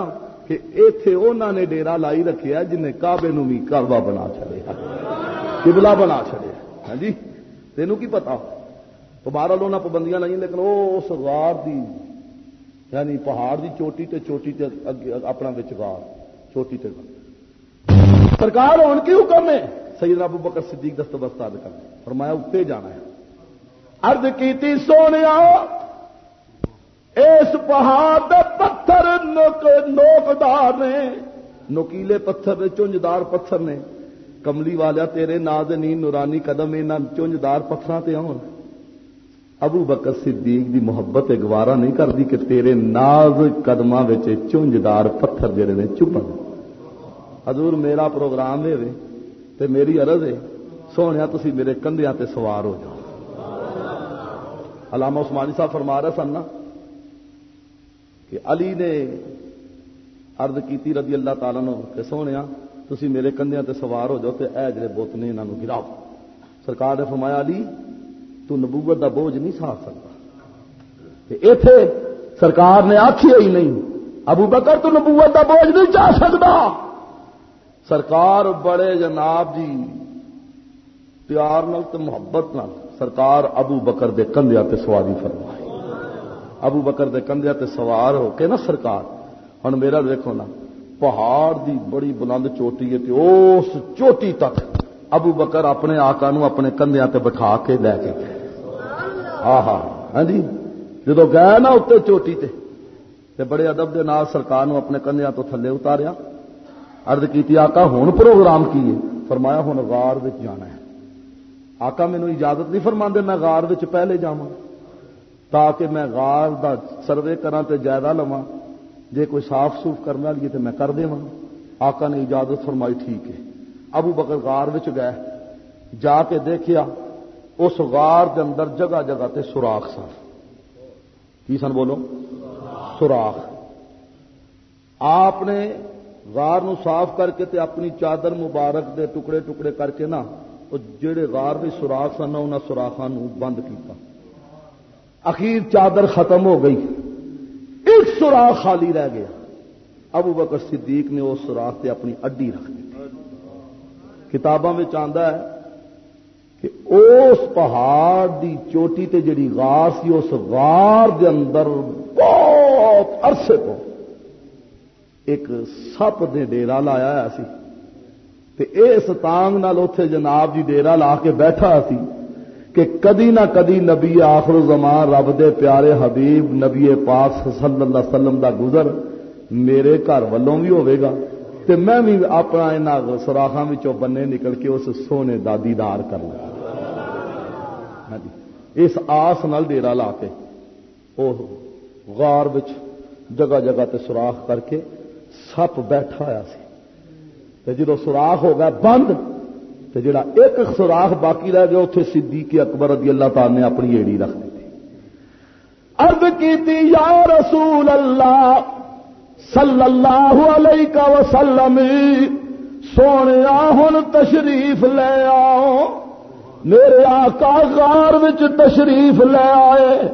کہ اتے انہوں نے ڈیرا لائی رکھیا جنہیں کعبے نو بھی کعبہ بنا چڑیا قبلہ بنا چڑیا ہاں جی؟ تینوں کی پتا تو بارہ لونا پابندیاں نہیں لیکن وہ اس غار دی یعنی پہاڑ دی چوٹی تے چوٹی تے اپنا بچ غار، چوٹی تے سرکار ہوں کی حکم ہے سیدنا ابو بکر صدیق دست دستبست کر فرمایا اتنے جانا ہے۔ ارد کی سونے اس پہاڑ دے پتھر نوکدار نے، نوکیلے پتھر چونجدار پتھر نے کملی والا تیرے ناز نین نورانی قدم ان چونجدار پتھر تے آن۔ ابو بکر صدیق دی محبت گوارا نہیں کرتی کہ تیرے ناز قدم چونجدار پتھر جڑے نے چپن۔ حضور میرا پروگرام دے تے میری عرض ہے سونے تسی میرے کندھیاں تے سوار ہو جاؤ۔ علامہ عثمانی صاحب فرما رہے سن نا کہ علی نے ارد کی رضی اللہ تعالیٰ نو کہ سونے تھی میرے کندھیاں تے سوار ہو جاؤ تے اے جڑے بت نے انہوں گراؤ۔ سرکار نے فرمایا، علی، تو نبوت دا بوجھ نہیں سا سکتا۔ اتے سرکار نے آخی ہی نہیں، ابو بکر تو نبوت دا بوجھ نہیں چاہ سکتا۔ سرکار بڑے جناب جی پیار نال تے محبت نال سرکار ابو بکر دے کندھیا تے سواری فرمائی ابو بکر دے کندھیا تے سوار ہو کے نا سرکار، ہن میرا دیکھو نا پہاڑ دی بڑی بلند چوٹی ہے تے اس چوٹی تک ابو بکر اپنے آقا نو اپنے کندھیا تے بٹھا کے لے کے گئے۔ آہا ہاں جی؟ جدو گئے نا اتنے چوٹی تے تے بڑے ادب دے نال سرکار نو اپنے کندھیا تو تھلے اتاریا۔ ارد کی آقا ہوں پروگرام کیے فرمایا ہوں غار جانا ہے۔ آقا، مینو اجازت نہیں فرما میں غار پہلے جا تاکہ میں غار دا سروے کرا تے جائزہ لوا جے کوئی صاف سوف کرنے والی تو میں کر دے آقا نے اجازت فرمائی، ٹھیک ہے۔ ابو بکر غار گئے۔ جا کے دیکھیا، اس غار دے اندر جگہ جگہ تے سوراخ سن۔ کی سن بولو؟ سوراخ۔ آپ نے غار نو صاف کر کے تے اپنی چادر مبارک دے ٹکڑے ٹکڑے کر کے نا جڑے غار بھی سوراخ سن انہوں سوراخان بند کیتا۔ اخیر چادر ختم ہو گئی۔ ایک سوراخ خالی رہ گیا۔ ابو بکر صدیق نے اس سوراخ سے اپنی اڈی رکھ دی۔ کتاباں میں آتا ہے کہ اس پہاڑ دی چوٹی تے جڑی غار سی، اس غار دے اندر بہت عرصے تو ایک سپ نے ڈیرا لایا سی۔ تے اس تانگ نال اتے جناب جی ڈیرا لا کے بیٹھا سی۔ کہ کدی نہ کدی نبی آخر زمان رب دے پیارے حبیب نبی پاک صلی اللہ علیہ وسلم دا گزر میرے گھر والوں بھی ہوئے گا تے میں بھی اپنا ان سوراخا بننے نکل کے اس سونے دا دیدار کر لوں۔ ہاں جی۔ اس آس نال ڈیرا لا کے وہ غار بچ جگہ جگہ تے سوراخ کر کے سپ بیٹھا ہوا سی۔ جدو سوراخ ہو گیا بند تو جڑا ایک سوراخ باقی رہ گیا اتنے سدھی کے اکبر رضی اللہ تعالی نے اپنی ایڑی رکھ دی ارد کی یا رسول اللہ، صلی اللہ علیہ وسلم سونے ہوں تشریف لے آؤ۔ میرے آقا غار وچ تشریف لے آئے۔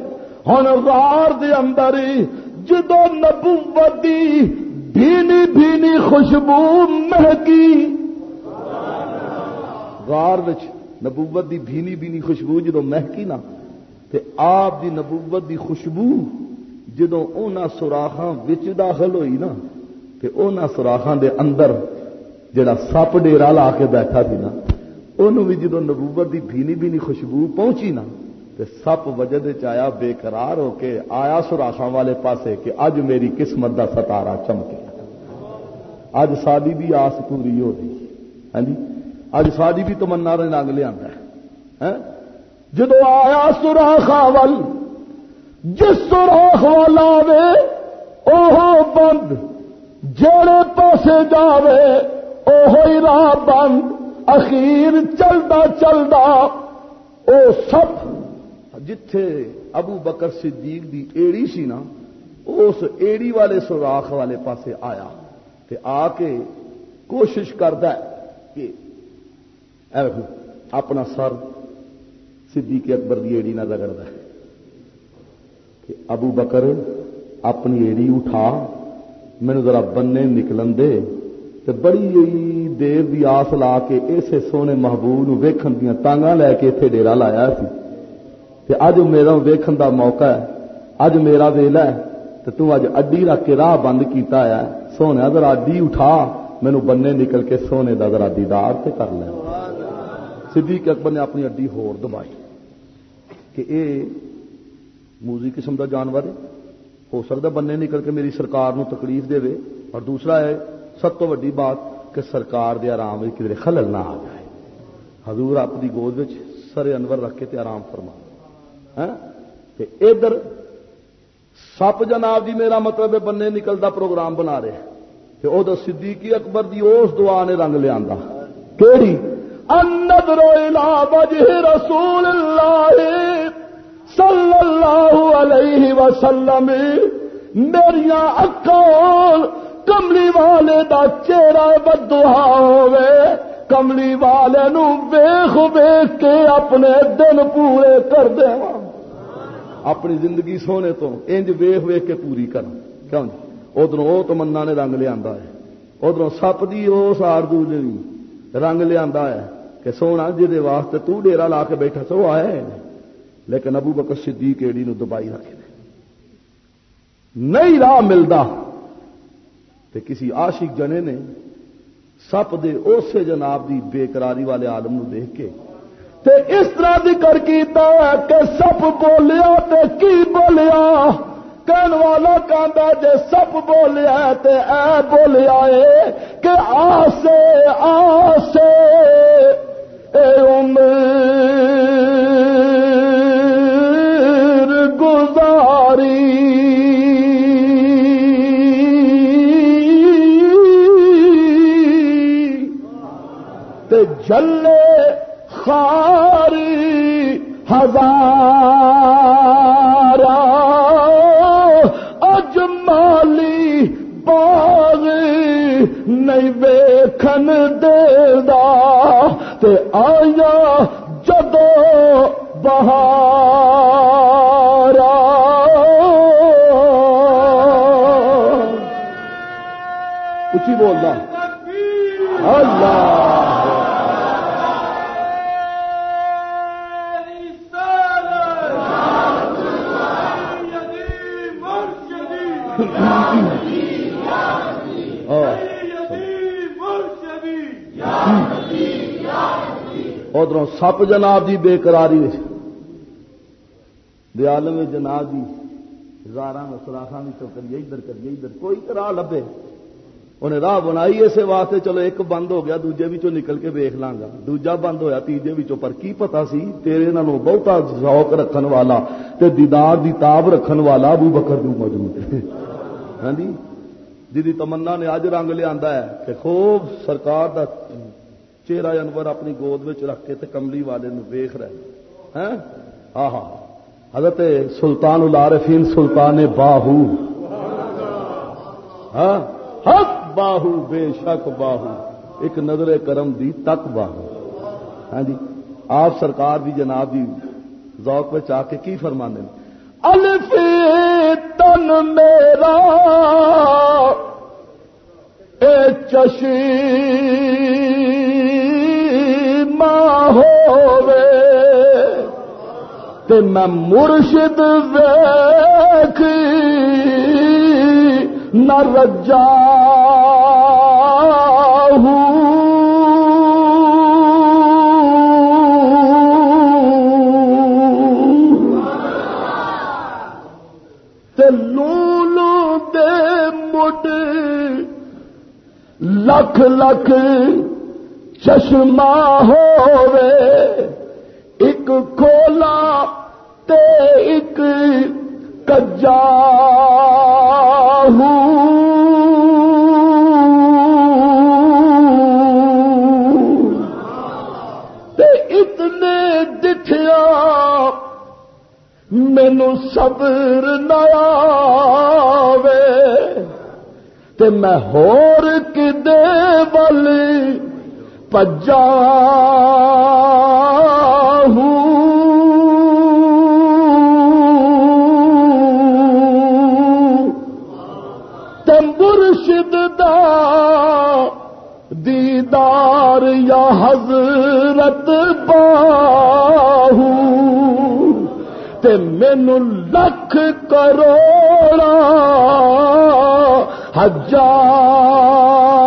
ہن غار دے اندر جدو نبوت دی بھینی بھینی خوشبو مہکی غار وچ نبوت دی بھینی بھینی خوشبو جدو مہکی نا، تے آپ دی نبوت دی خوشبو جدو اونا سوراخاں وچ داخل ہوئی نا، تے اونا سوراخاں دے اندر جڑا سپ ڈیرا لا کے بیٹھا سی نا انہوں بھی جدو نبوت دی بھینی بھینی خوشبو پہنچی نا، تے سپ وجد چایا بے قرار ہو کے آیا سوراخاں والے پاسے کہ اج میری قسمت دا ستارہ چمکے۔ اج ساری بھی آس پوری ہو رہی ہاں جی؟ اج ساری بھی تمنا رنگ لیا جدو آیا سوراخ ول جس سوراخ وال آوے اوہ بند جڑے پاسے جاوے اوہ راہ بند، اخیر چلتا چلتا او سب، جتھے ابو بکر صدیق دی ایڑی سی نا، اس ایڑی والے سوراخ والے پاسے آیا، تے آ کے کوشش کرتا کہ اپنا سر سدھی کے اکبر کی ایڑی نہ رگڑتا ہے کہ ابو بکر اپنی ایڑی اٹھا مینو ذرا بننے نکلن دے تے بڑی دیر دی آس لا کے اسے سونے محبوب ویکھن دیا تانگا لے کے اتنے ڈیرا لایا سی۔ تے اج میرا ویکھن دا موقع ہے اج میرا ویلا ہے تو تم اج اڈی رکھ کے راہ بند کیتا ہے۔ سونے ذرا اڈی اٹھا مینو بننے نکل کے سونے دا ذرا دیدار تے کر لیں صدیق اکبر نے اپنی اڈی ہور دبائی کہ اے موزی قسم دا جانور ہے، ہو سکتا بننے نکل کے میری سرکار نو تکلیف دے اور دوسرا ہے، سب تو وڈی بات کہ سرکار دے آرام کدھر خلل نہ آ جائے۔ حضور اپنی گود سر انور رکھ کے تے آرام فرما۔ ہاں؟ ادھر سپ جناب جی میرا مطلب ہے بننے نکلتا پروگرام بنا رہے ادو صدیقی اکبر دی اس دعا نے رنگ لیا کہڑی النظر الى وجه رسول الله صلی اللہ علیہ وسلم. میرا اکول کملی والے دا چہرہ بدوہا ہوئے کملی والے نو ویخ ویخ کے اپنے دن پورے کر دے اپنی زندگی سونے تو انج ویخ ویخ کے پوری کر کیوں جی؟ ادھر وہ تمنا نے رنگ لیا ہے۔ ادھر سپ کی اس آردو نے رنگ لیا ہے۔ کہ سونا جی واسطے تو ڈیرا لا کے بیٹھا سو آئے لیکن ابو بکر صدیق ایڑی نو دبائی رکھے نہیں راہ ملتا تے کسی عاشق جنے نے سپ دے اسے جناب دی بے قراری والے عالم نو دیکھ کے تے اس طرح ذکر کیتا ہے کہ سپ بولیا تے کی بولیا؟ کہن والا کہندا جے سپ بولیا تے اے بولیا اے کہ آسے آسے۔ عمر گزاری۔ تے جلے خاری ہزار اجمالی باغ نہیں ویکھن دے دا تے آیا جدو بہارا اچھی بولنا اللہ۔ ادھر سپ جناب دی بے بےقراری دیالم جناب دی ہزار سراخا بھی تو کریے ادھر کریے ادھر، کوئی راہ لبے۔ انہیں راہ بنائی اسے واسطے چلو ایک بند ہو گیا، دوجے بھی نکل کے ویخ لاگا دوجا بند ہوا تیجے بھی پر کی پتا سی؟ تیرے نالوں بہتا ذوق رکھن والا تے دیدار دی تاب رکھن والا ابو بکر بھی موجود ہاں جی؟ جی تمنا نے اج رنگ لیا ہے کہ خوب سرکار دا چہرہ انور اپنی گود رکھ کے تے کملی والے نو ویخ رہے ہیں۔ ہاں؟ ہاں حضرت سلطان العارفین سلطان باہو۔ ہاں؟ حق باہو، بے شک باہو۔ ایک نظر کرم دی تک باہو۔ ہاں جی؟ آپ سرکار دی جناب دی ذوق میں چاہ کے کی فرمانے الف تن میرا اے چشی ماں ہوے تے میں مرشد ویکھ نہ رجا لولو لکھ لکھ چشمہ ہو ہوے ایک کھولا تے ایک کجا اتنے دکھیا مینو صبر نیا تے میں ہور کدے بل پجا دیدار یا حضرت باہو تے مینو لکھ کروڑا اللہ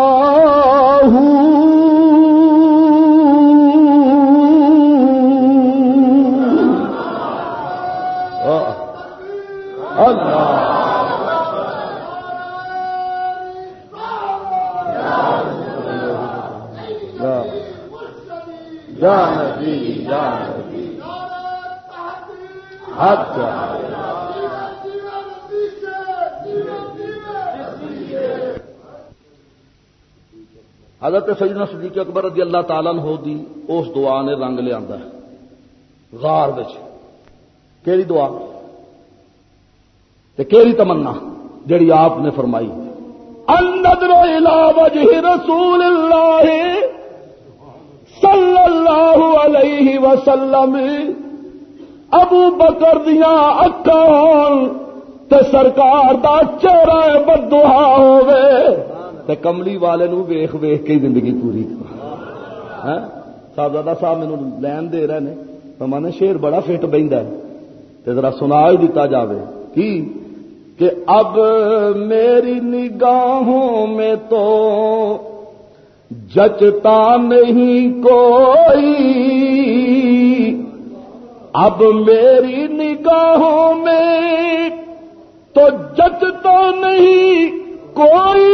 حضرت سیدنا صدیق اکبر رضی اللہ تعالیٰ ہو دی اس دعا نے رنگ لیا غار کیڑی دعا؟ کیڑی تمنا جڑی آپ نے فرمائی۔ وجہ رسول اللہ صلی اللہ علیہ وسلم۔ ابو بکر دیا اکان تے سرکار دا چہرہ بدوہا ہوئے تے کملی والے نو ویخ ویخ کے زندگی پوری۔ ہاں؟ صاحبزادہ صاحب مینو لین دے رہے ہیں میں نے شیر بڑا فٹ بہتا ہے۔ تے ذرا سنا ہی دیتا جاوے۔ کی؟ کہ اب میری نگاہوں میں تو جچتا نہیں کوئی۔ اب میری نگاہوں میں تو جچتا نہیں کوئی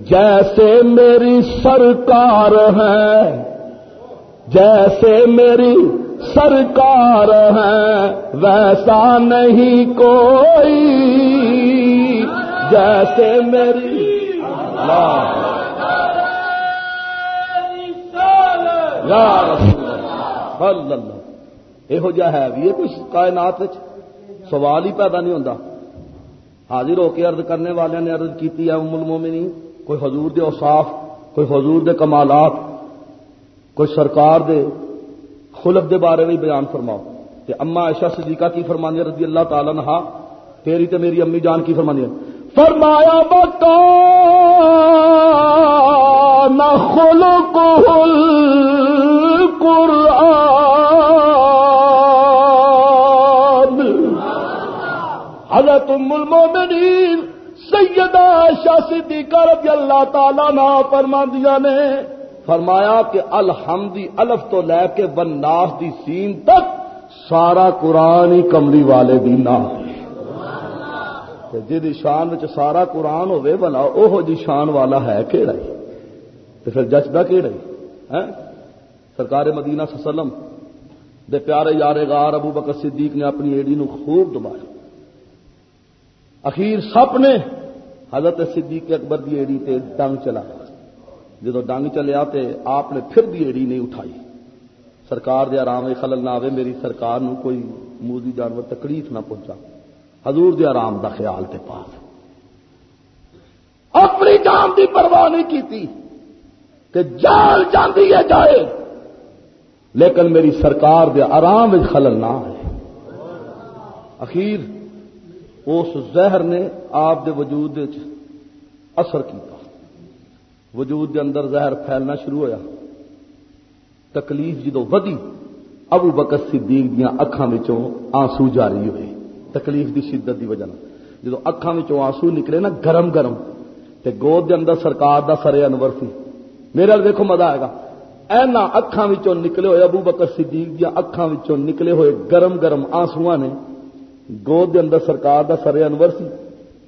جیسے میری سرکار ہے، جیسے میری سرکار ہے، ویسا نہیں کوئی۔ جیسے میری یہو جہ ہے بھی کچھ کائنات سوال ہی پیدا نہیں ہوتا حاضر ہو کے ارد کرنے والے نے ارد کی ہے ام المومنین، کوئی حضور دے اوصاف، کوئی حضور دے کمالات، کوئی سرکار دے خلب دے بارے میں بیان فرماؤ۔ کہ اما ایشا صدیقہ کی فرمانی رضی اللہ تعالی نہا تیری تے میری امی جان کی فرمانی ہے۔ فرمایا بتا نہ حضرت ام المومنین سیدہ عائشہ صدیقہ رضی اللہ تعالی نہ فرماندیاں نے، فرمایا کہ الحمدی الف تو لے کے بناس دی سین تک سارا قرآن ہی کملی والے دی نہ جی شان وچ سارا قرآن ہوے بلا وہ جی شان والا ہے کہڑا تو پھر جچدا کہڑا ہے ہاں؟ سرکار مدینہ سسلم دے پیارے یارے غار ابو بکر صدیق نے اپنی ایڑی نو خوب دبایا۔ اخیر سپ نے حضرت صدیق اکبر دی ایڑی تے ڈنگ چلا جدو ڈنگ چلیا تے آپ نے پھر دی ایڑی نہیں اٹھائی۔ سرکار دے آرام خلل نہ آوے، میری سرکار نو کوئی موزی جانور تکلیف نہ پہنچا۔ حضور دے آرام دا خیال تے پاس۔ اپنی جان دی پرواہ نہیں کی کہ جال جاندی ہے جائے، لیکن میری سرکار دے آرام خلل نہ آئے اخیر اس زہر نے آپ دے وجود اثر کیتا۔ وجود دے اندر زہر پھیلنا شروع ہویا۔ تکلیف جدو ودی ابو بکر صدیق دیا اکھان آنسو جاری ہوئے۔ تکلیف دی شدت دی وجہ جدو اکھان آنسو نکلے نا گرم گرم، تے گود دے اندر سرکار دا سر انور سی۔ میرے دیکھو مزہ آئے گا۔ اینا اکھان نکلے ہوئے ابو بکر صدیق دیا اکھان نکلے ہوئے گرم گرم آنسو نے گود دے اندر سرکار دا سر انور سی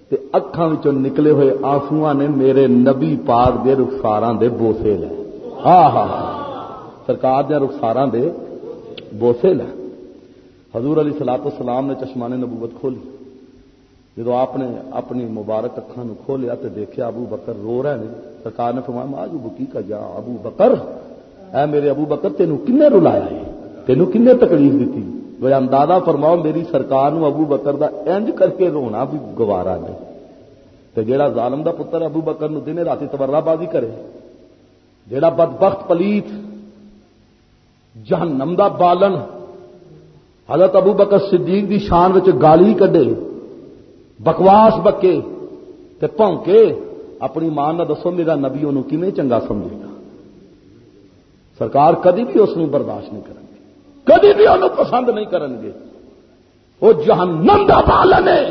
تے اکھان نکلے ہوئے آنسو نے میرے نبی پاک دے رخساراں دے بوسے لے۔ ہاں ہاں سرکار دیا رخساراں دے بوسے لے۔ حضور علی سلاط اسلام نے چشمان نبوت کھولی۔ جدو آپ نے اپنی مبارک اکھان کھولیا تو دیکھا ابو بکر رو رہے ہیں سرکار نے فرمایا آج جی، بکی کا جا؟ ابو بکر، اے میرے ابو بکر، تینوں کنے رلایا ہے؟ تینوں کنے تکلیف دیتی؟ وہ اندازہ فرماؤ میری سرکار نو ابو بکر دا انج کر کے رونا بھی گوارا نہیں تو جیڑا ظالم دا پتر ابو بکر نو دن رات تبرا بازی کرے، جیڑا بدبخت پلیت، جہنم دا بالن، حضرت ابو بکر صدیق دی شان وچ گالی کڈے، بکواس بکے، تے پونکے، اپنی ماں نہ دسو میرا نبی انہوں کیویں چنگا سمجھے گا۔ سرکار کدی بھی اس برداشت نہیں کریں کدی بھی انہوں پسند نہیں کریں گے۔ وہ جہنم دا بالن ہے۔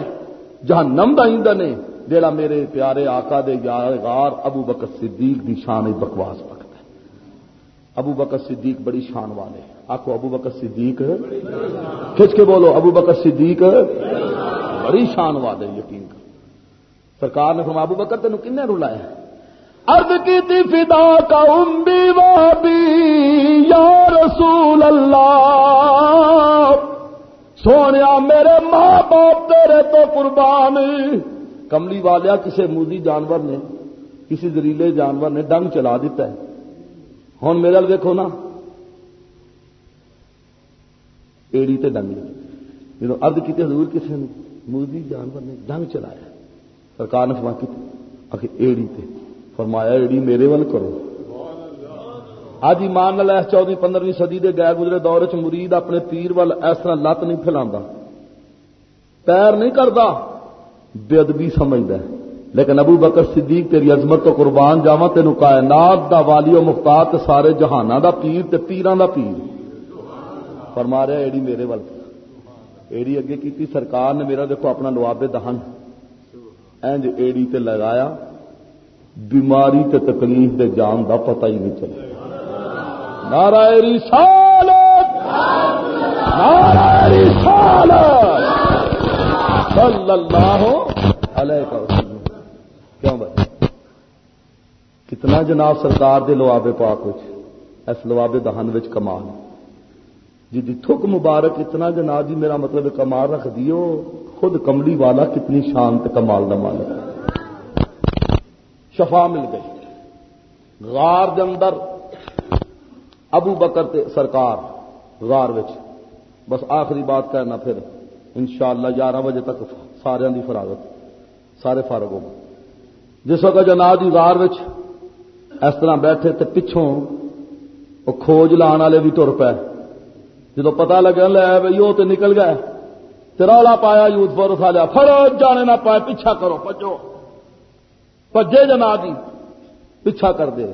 جہنم دا ایندھن ہے۔ جیڑا میرے پیارے آقا دے یار غار ابو بکر صدیق دی شان بکواس بکتا ہے۔ ابو بکر صدیق بڑی شان والے آخو ابو بکر صدیق۔ کھچ کے بولو ابو بکر صدیق۔ بڑی شان والے یقین کر۔ سرکار نے فرمایا، ابو بکر تین کن رلایا؟ ارد کی تھی فدا کا امبی وابی یا رسول اللہ۔ سونے میرے ماں باپ، تیرے تو قربان کملی والیا کسی موزی جانور نے، کسی زریلے جانور نے ڈنگ چلا دیتا ہے۔ ہوں میرے دیکھو نا۔ ایڑی تے ڈنگ جب ارد کی حضور کسی نے، موزی جانور نے ڈنگ چلایا سرکار نے فرما کی آخر ایڑی تے۔ فرمایا ایڑی میرے ول کرو۔ آج ایمان نال اس چودہ پندرہویں صدی دے گئے گزرے دور چ مرید اپنے پیر ول اس طرح لت نہیں پھیلا پیر نہیں کرتا بے ادبی سمجھتا ہے۔ لیکن ابو بکر صدیق، تیری عظمت تو قربان جاوا تینوں کائنات دا والی و مختار سارے جہانہ دا پیر تے پیران دا پیر۔ فرما رہا ایڑی میرے ول۔ ایڑی اگے کی سرکار نے میرا دیکھو اپنا لوابے دہن۔ اینج ایڑی تے لگایا۔ بیماری تے تکلیف دے جان دا پتہ ہی نہیں چلے۔ نارا رسالت! نارا رسالت! صلی اللہ علیہ وسلم۔ کیوں بھائی؟ کتنا جناب سرکار دے لوابے پاک اس لوابے دہن وچ کمال۔ جی جی تھک مبارک اتنا جناب جی میرا مطلب کمال رکھ دیو، خود کملی والا کتنی شانت کمال دا مالک۔ ہے شفا مل گئی۔ غار دے اندر ابو بکر تے سرکار، غار وچ۔ بس آخری بات کہنا پھر، انشاءاللہ گیارہ بجے تک سارے دی فراغت، سارے فارغ ہو جس وقت جناب جی غار وچ اس طرح بیٹھے تے پچھوں وہ کھوج لان والے بھی تر پے۔ جدو پتا لگا، لے بھائی وہ تو نکل گئے۔ رولا پایا یوتھ فور اٹھا لیا۔ فرو جانے نہ پائے، پیچھا کرو پجو پجے جنا جی پیچھا کر دے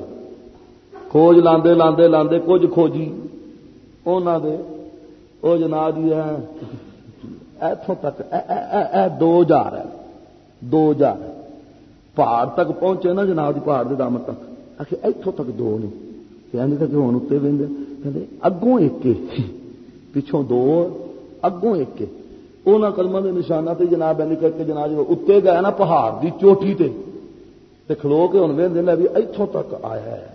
کھوج لاندے لاندے لاندے کچھ کھوجی دے وہ جنا جی اتوں تک دو ہزار ہے دو ہزار پہاڑ تک پہنچے نا جناب جی پہاڑ کے دم تک آخر اتوں تک دو نہیں کہنے تک ہوں اتنے بہت کہ اگوں ایک پچھوں دو اگوں ایک انہوں کلموں کے نشانہ تے جناب اینی کر کے جناب اتنے گئے نا پہاڑ کی چوٹی تے تے کھلو کے ہوں وہدے بھی اتوں تک آیا ہے۔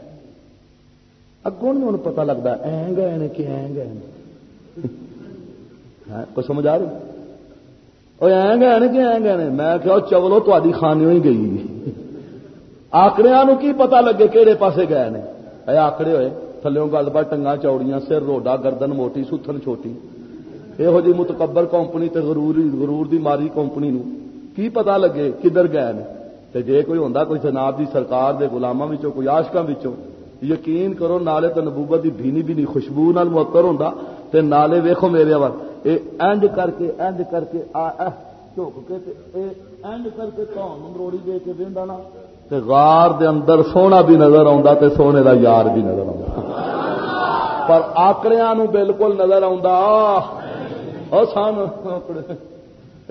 اگوں نہیں ہوں پتا لگتا ای گئے کہ ای گئے کو سمجھ آ رہی؟ ای گئے کہ ای گئے میں کہ چولو تاری خانی ہی گئی۔ آکڑیا کی پتا لگے کہڑے پاسے گئے نے؟ اے آکڑے ہوئے تھلوں گل بات ٹنگا چوڑیاں، سر روڈا، گردن موٹی، ستھن چھوٹی۔ یہو جی متکبر کمپنی تے غرور غرور دی ماری کمپنی نو کی پتا لگے کدھر گئے نے؟ تے جے کوئی ہوندا کوئی جناب دی سرکار دے غلاماں وچوں، کوئی عاشقاں وچوں، یقین کرو نالے تے نبوت دی بھینی بھینی خوشبو نال معطر ہوندا تے نالے ویکھو میرے ول اے اینج کر کے اینج کر کے، آ جھک کے تے اے اینج کر کے تون مروڑی دے کے ویندا نا۔ تے غار دے اندر سونا بھی نظر آوندا تے سونے دا یار بھی نظر آوندا۔ پر آکڑیاں نو بالکل نظر آوندا۔ او سان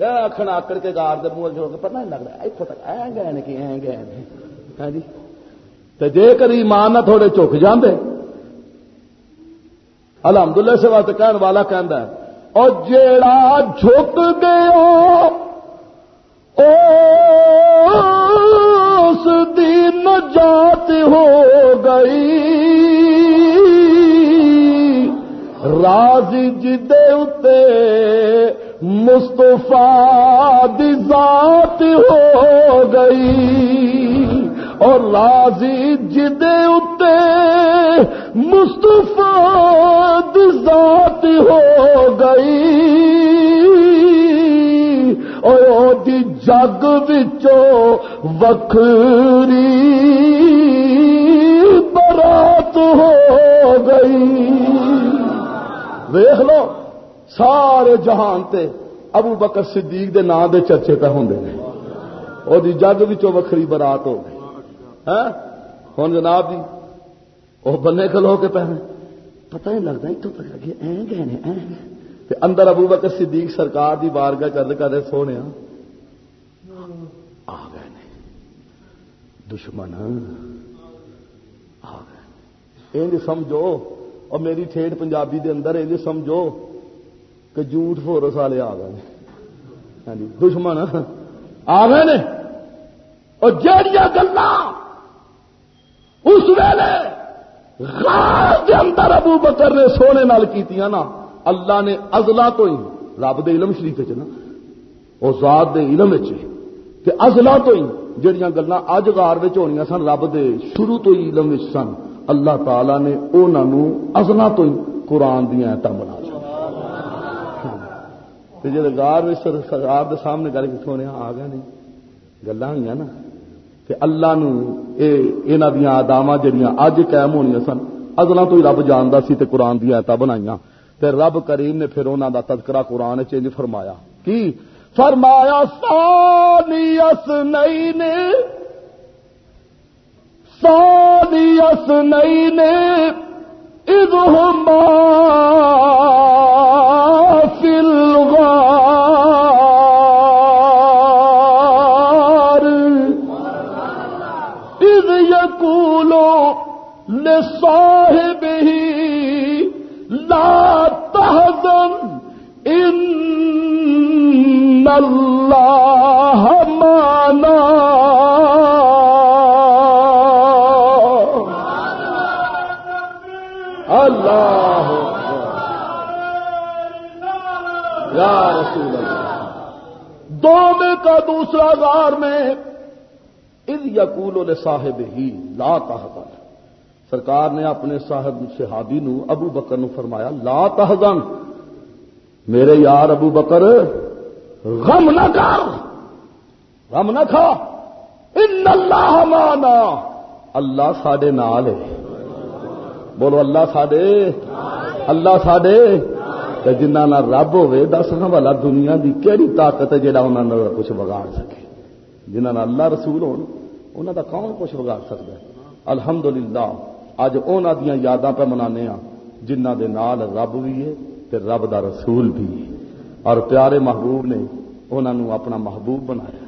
آخر آکڑ کے گار دے منہ چھوڑ کے پتہ نہیں لگ رہا اتوں تک ای گئے کہ ای گئے ہاں جی۔ تو جے کر ایمان نہ تھوڑے چک جاندے، الحمدللہ سے واسطے کہن والا کہندا ہے اور جیڑا جھک گیا اس دی نجات ہو گئی۔ راضی جدے اتے مستفا ذات ہو گئی اور راضی جدے اتے مستفا ذات ہو گئی اور دی جگ بچوں وکری برات ہو گئی۔ ویخ لو۔ سارے جہان تے ابو بکر صدیق دے نام دے چرچے پہ ہوں وہ جگ وکری برات ہو گئی۔ ہوں جناب جی وہ بنے کلو کے پہنے۔ پتہ نہیں لگتا اتوں تک لگے گئے نے اندر ابو بکر صدیق سرکار دی بارگاہ کرد کر سونے ہاں۔ آ گئے دشمن۔ آ گئے جی سمجھو، اور میری ٹھیٹ پنجابی دے اندر یہ جی سمجھو۔ کہ جھوٹ فورس والے آ گئے۔ ہاں جی دشمن آ گئے نے۔ اور جہیا گلا اس ویلے دے اندر ابو بکر نے سونے نال کیتیاں نا، اللہ نے ازلا تو ہی، رب دے علم شریف چ نا وہ ذات دے علم کہ ازلا تو ہی جہیا گلا اج گار ہونی سن، رب دے شروع تو ہی علم سن۔ اللہ تعالی نے انہوں ازنا تو ہی قرآن دیا ایت بنا جی گار سرکار کے سامنے گل کتوں نے آ گئے نہیں گلا ہوئی نا کہ اللہ نو دیا آدام جہاں اج قائم ہونی سن ازنا تو ہی رب جانتا سی تے قرآن دیا ایت بنائی تے رب کریم نے پھر انہوں دا تذکرہ قرآن چینج فرمایا کی فرمایا سانی اس نہیں نے ثانیس نئی لا تحزن ان اللہ مانا اللہ یا رسول اللہ۔ دو میں کا دوسرا غار میں ان یقول صاحب ہی لا تحزن۔ سرکار نے اپنے صاحب صحابی نو ابو بکر نو فرمایا، لا تحزن۔ میرے یار ابو بکر، غم نہ کر۔ غم نہ کھا۔ ان اللہ مانا اللہ ساڈے نال ہے۔ بولو اللہ ساڈے۔ اللہ ساڈے۔ جنہ نہ رب ہوے دس ہاں والا دنیا دی کیڑی طاقت ہے جہاں انہوں نے کچھ بگاڑ سکے۔ جنہ نہ اللہ رسول ہون انہوں دا کون کچھ بگاڑ سکتا ہے؟ الحمدللہ۔ اج انہوں دیا یاداں پہ منانے ہاں جنہ دے نال رب بھی ہے تے رب دا رسول بھی ہے۔ اور پیارے محبوب نے انہوں نے اپنا محبوب بنایا۔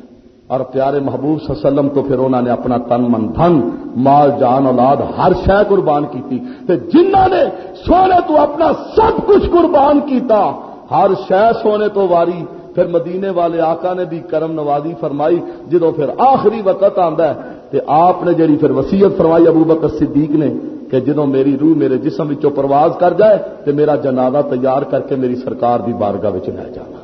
اور پیارے محبوب صلی اللہ علیہ وسلم تو پھر انہوں نے اپنا تن من دھن، مال، جان، اولاد، ہر شہ قربان کی جنہ نے سونے تو اپنا سب کچھ قربان کیتا، ہر شہ سونے تو واری۔ پھر مدینے والے آقا نے بھی کرم نوازی فرمائی جدو پھر آخری وقت آندا ہے تے آپ نے جڑی پھر وسیعت فرمائی ابو بکر صدیق نے کہ جدو میری روح میرے جسم وچوں پرواز کر جائے تے میرا جنازہ تیار کر کے میری سرکار دی بارگاہ وچ لے جانا۔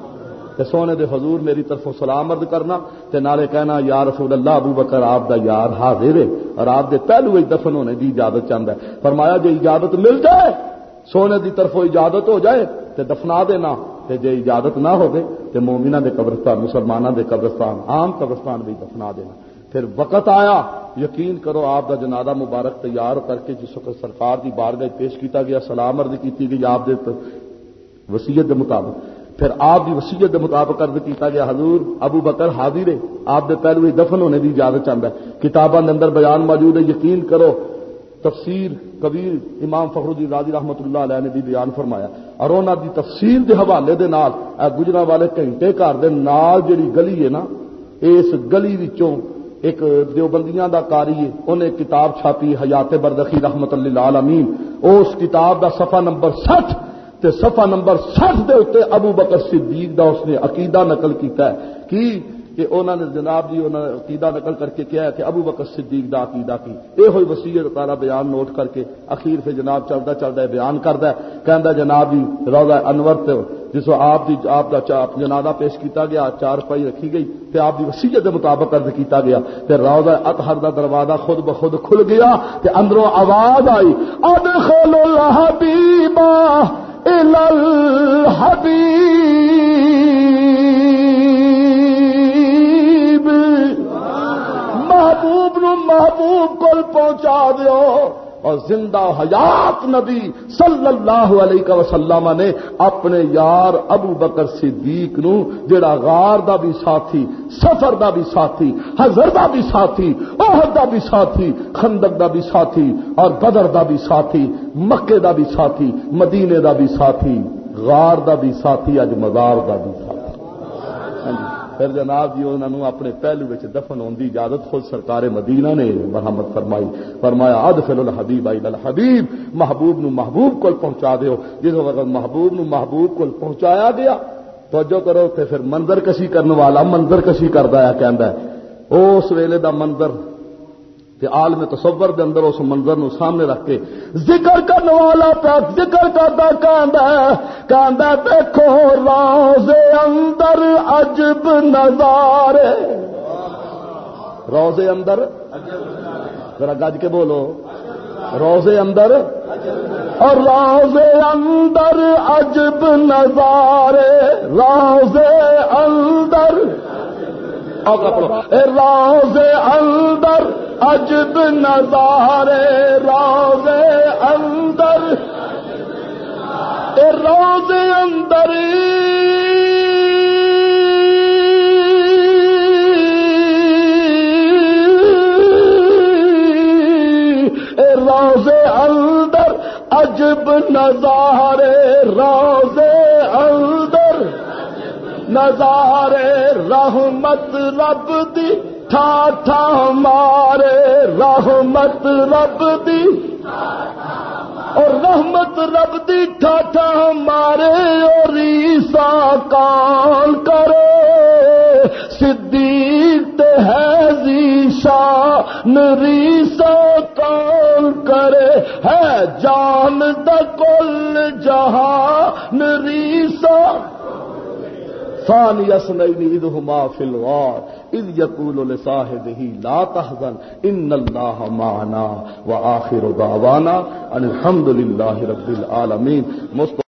تے سونے دے حضور میری طرفوں سلام عرض کرنا تے نالے کہنا، یا رسول اللہ، ابو بکر آپ دا یار حاضر ہے اور آپ دے پہلو ہی دفن ہونے دی اجازت چاہتا ہے۔ فرمایا، جے اجازت مل جائے، سونے دی طرفوں اجازت ہو جائے تے دفنا دینا تے جے اجازت نہ ہوگی تے مومنہ دے قبرستان مسلمانہ دے قبرستان، عام قبرستان بھی دفنا دینا۔ پھر وقت آیا، یقین کرو آپ دا جنازہ مبارک تیار کر کے جس وقت سرکار دی بارگاہ پیش کیتا گیا، سلام عرض کیتی گئی، آپ دے وسیعت دے مطابق۔ پھر آپ دی وسیعت دے مطابق عرض کیتا گیا، حضور ابو بکر حاضر ہے، آپ دے پہلو ہی دفن ہونے دی اجازت چاہتا ہے۔ کتاباں دے اندر بیان موجود ہے، یقین کرو تفسیر کبیر امام فخر الدین راضی رحمت اللہ علیہ نے بھی بیان فرمایا۔ اور انہوں دی تفسیر دے حوالے دے نال گجرا والے گھنٹے گھر دے نال جڑی گلی ہے نا، اس گلی وچوں ایک دیوبندیاں دا کاری ہے، انہیں کتاب چھاپی حیات بردخی رحمت اللہ عالمین اس کتاب دا صفحہ نمبر سٹھ، تے صفحہ نمبر سٹھ دے اتنے ابو بکر صدیق دا اس نے عقیدہ نقل کیتا ہے کی کہ انہوں نے جناب جی انہوں نے عقیدہ نقل کر کے کیا ہے کہ ابو بکر صدیق دا عقیدہ کی۔ یہ ہوئی وسیعت تارا بیان نوٹ کر کے اخیر سے جناب چلتا چلتا بیان کرتا ہے۔ کہندا جناب جی روزہ انور تے جس آپ دی آپ دا جنازہ پیش کیتا گیا، چار پائی رکھی گئی تے آپ دی وسیعت دے مطابق عرض کیتا گیا۔ تے روزہ اطہر دا دروازہ خود بخود کھل گیا تے اندروں آواز آئی ادخل الحبیبا الى الحبیب محبوب نو محبوب کو پہنچا دیو اور زندہ حیات نبی صلی اللہ علیہ وسلم نے اپنے یار ابو بکر صدیق نو جڑا غار دا بھی ساتھی سفر دا بھی ساتھی حضر دا بھی ساتھی عہد دا بھی ساتھی خندق دا بھی ساتھی اور بدر دا بھی ساتھی مکے دا بھی ساتھی مدینے دا بھی ساتھی غار دا بھی ساتھی اج مزار دا بھی ساتھی پھر جناب جی انہوں نے اپنے پہلو دفن ہونے کی اجازت خود سرکار مدینہ نے مرحمت فرمائی۔ فرمایا اد فل الحبیب آئی الحبیب، محبوب نو محبوب کو پہنچا دیو۔ جس وقت محبوب نو محبوب کو پہنچایا گیا، توجہ کرو کہ پھر منظر کشی کرنے والا منظر کشی کرتا ہے کہہ اس ویلے دا منظر کہ عالم تصور دے اندر اس منظر نو سامنے رکھ کے ذکر کرنے والا پیا ذکر کرتا کہندا کہندا دیکھو روز اندر عجب نظارے روز اندر۔ ذرا گج کے بولو۔ روز اندر۔ اور روز اندر عجب نظارے روز اندر۔ روز اندر عجب نظارے روز اندر۔ روز اندر۔ اندر عجب نظارے روز اندر نظارے رحمت رب دی، ٹھا ٹھا مارے رحمت رب دی۔ اور رحمت رب دی، ٹھا ٹھا مارے اور عیسا کان کرے۔ صدیق ہے زیشا نریسا کان کرے؟ ہے جان دل جہاں نریسا ثاني اثنين اذ هما في الغار اذ يقول لصاحبه لا تحزن، ان الله معنا۔ واخر دعوانا ان الحمد لله رب العالمين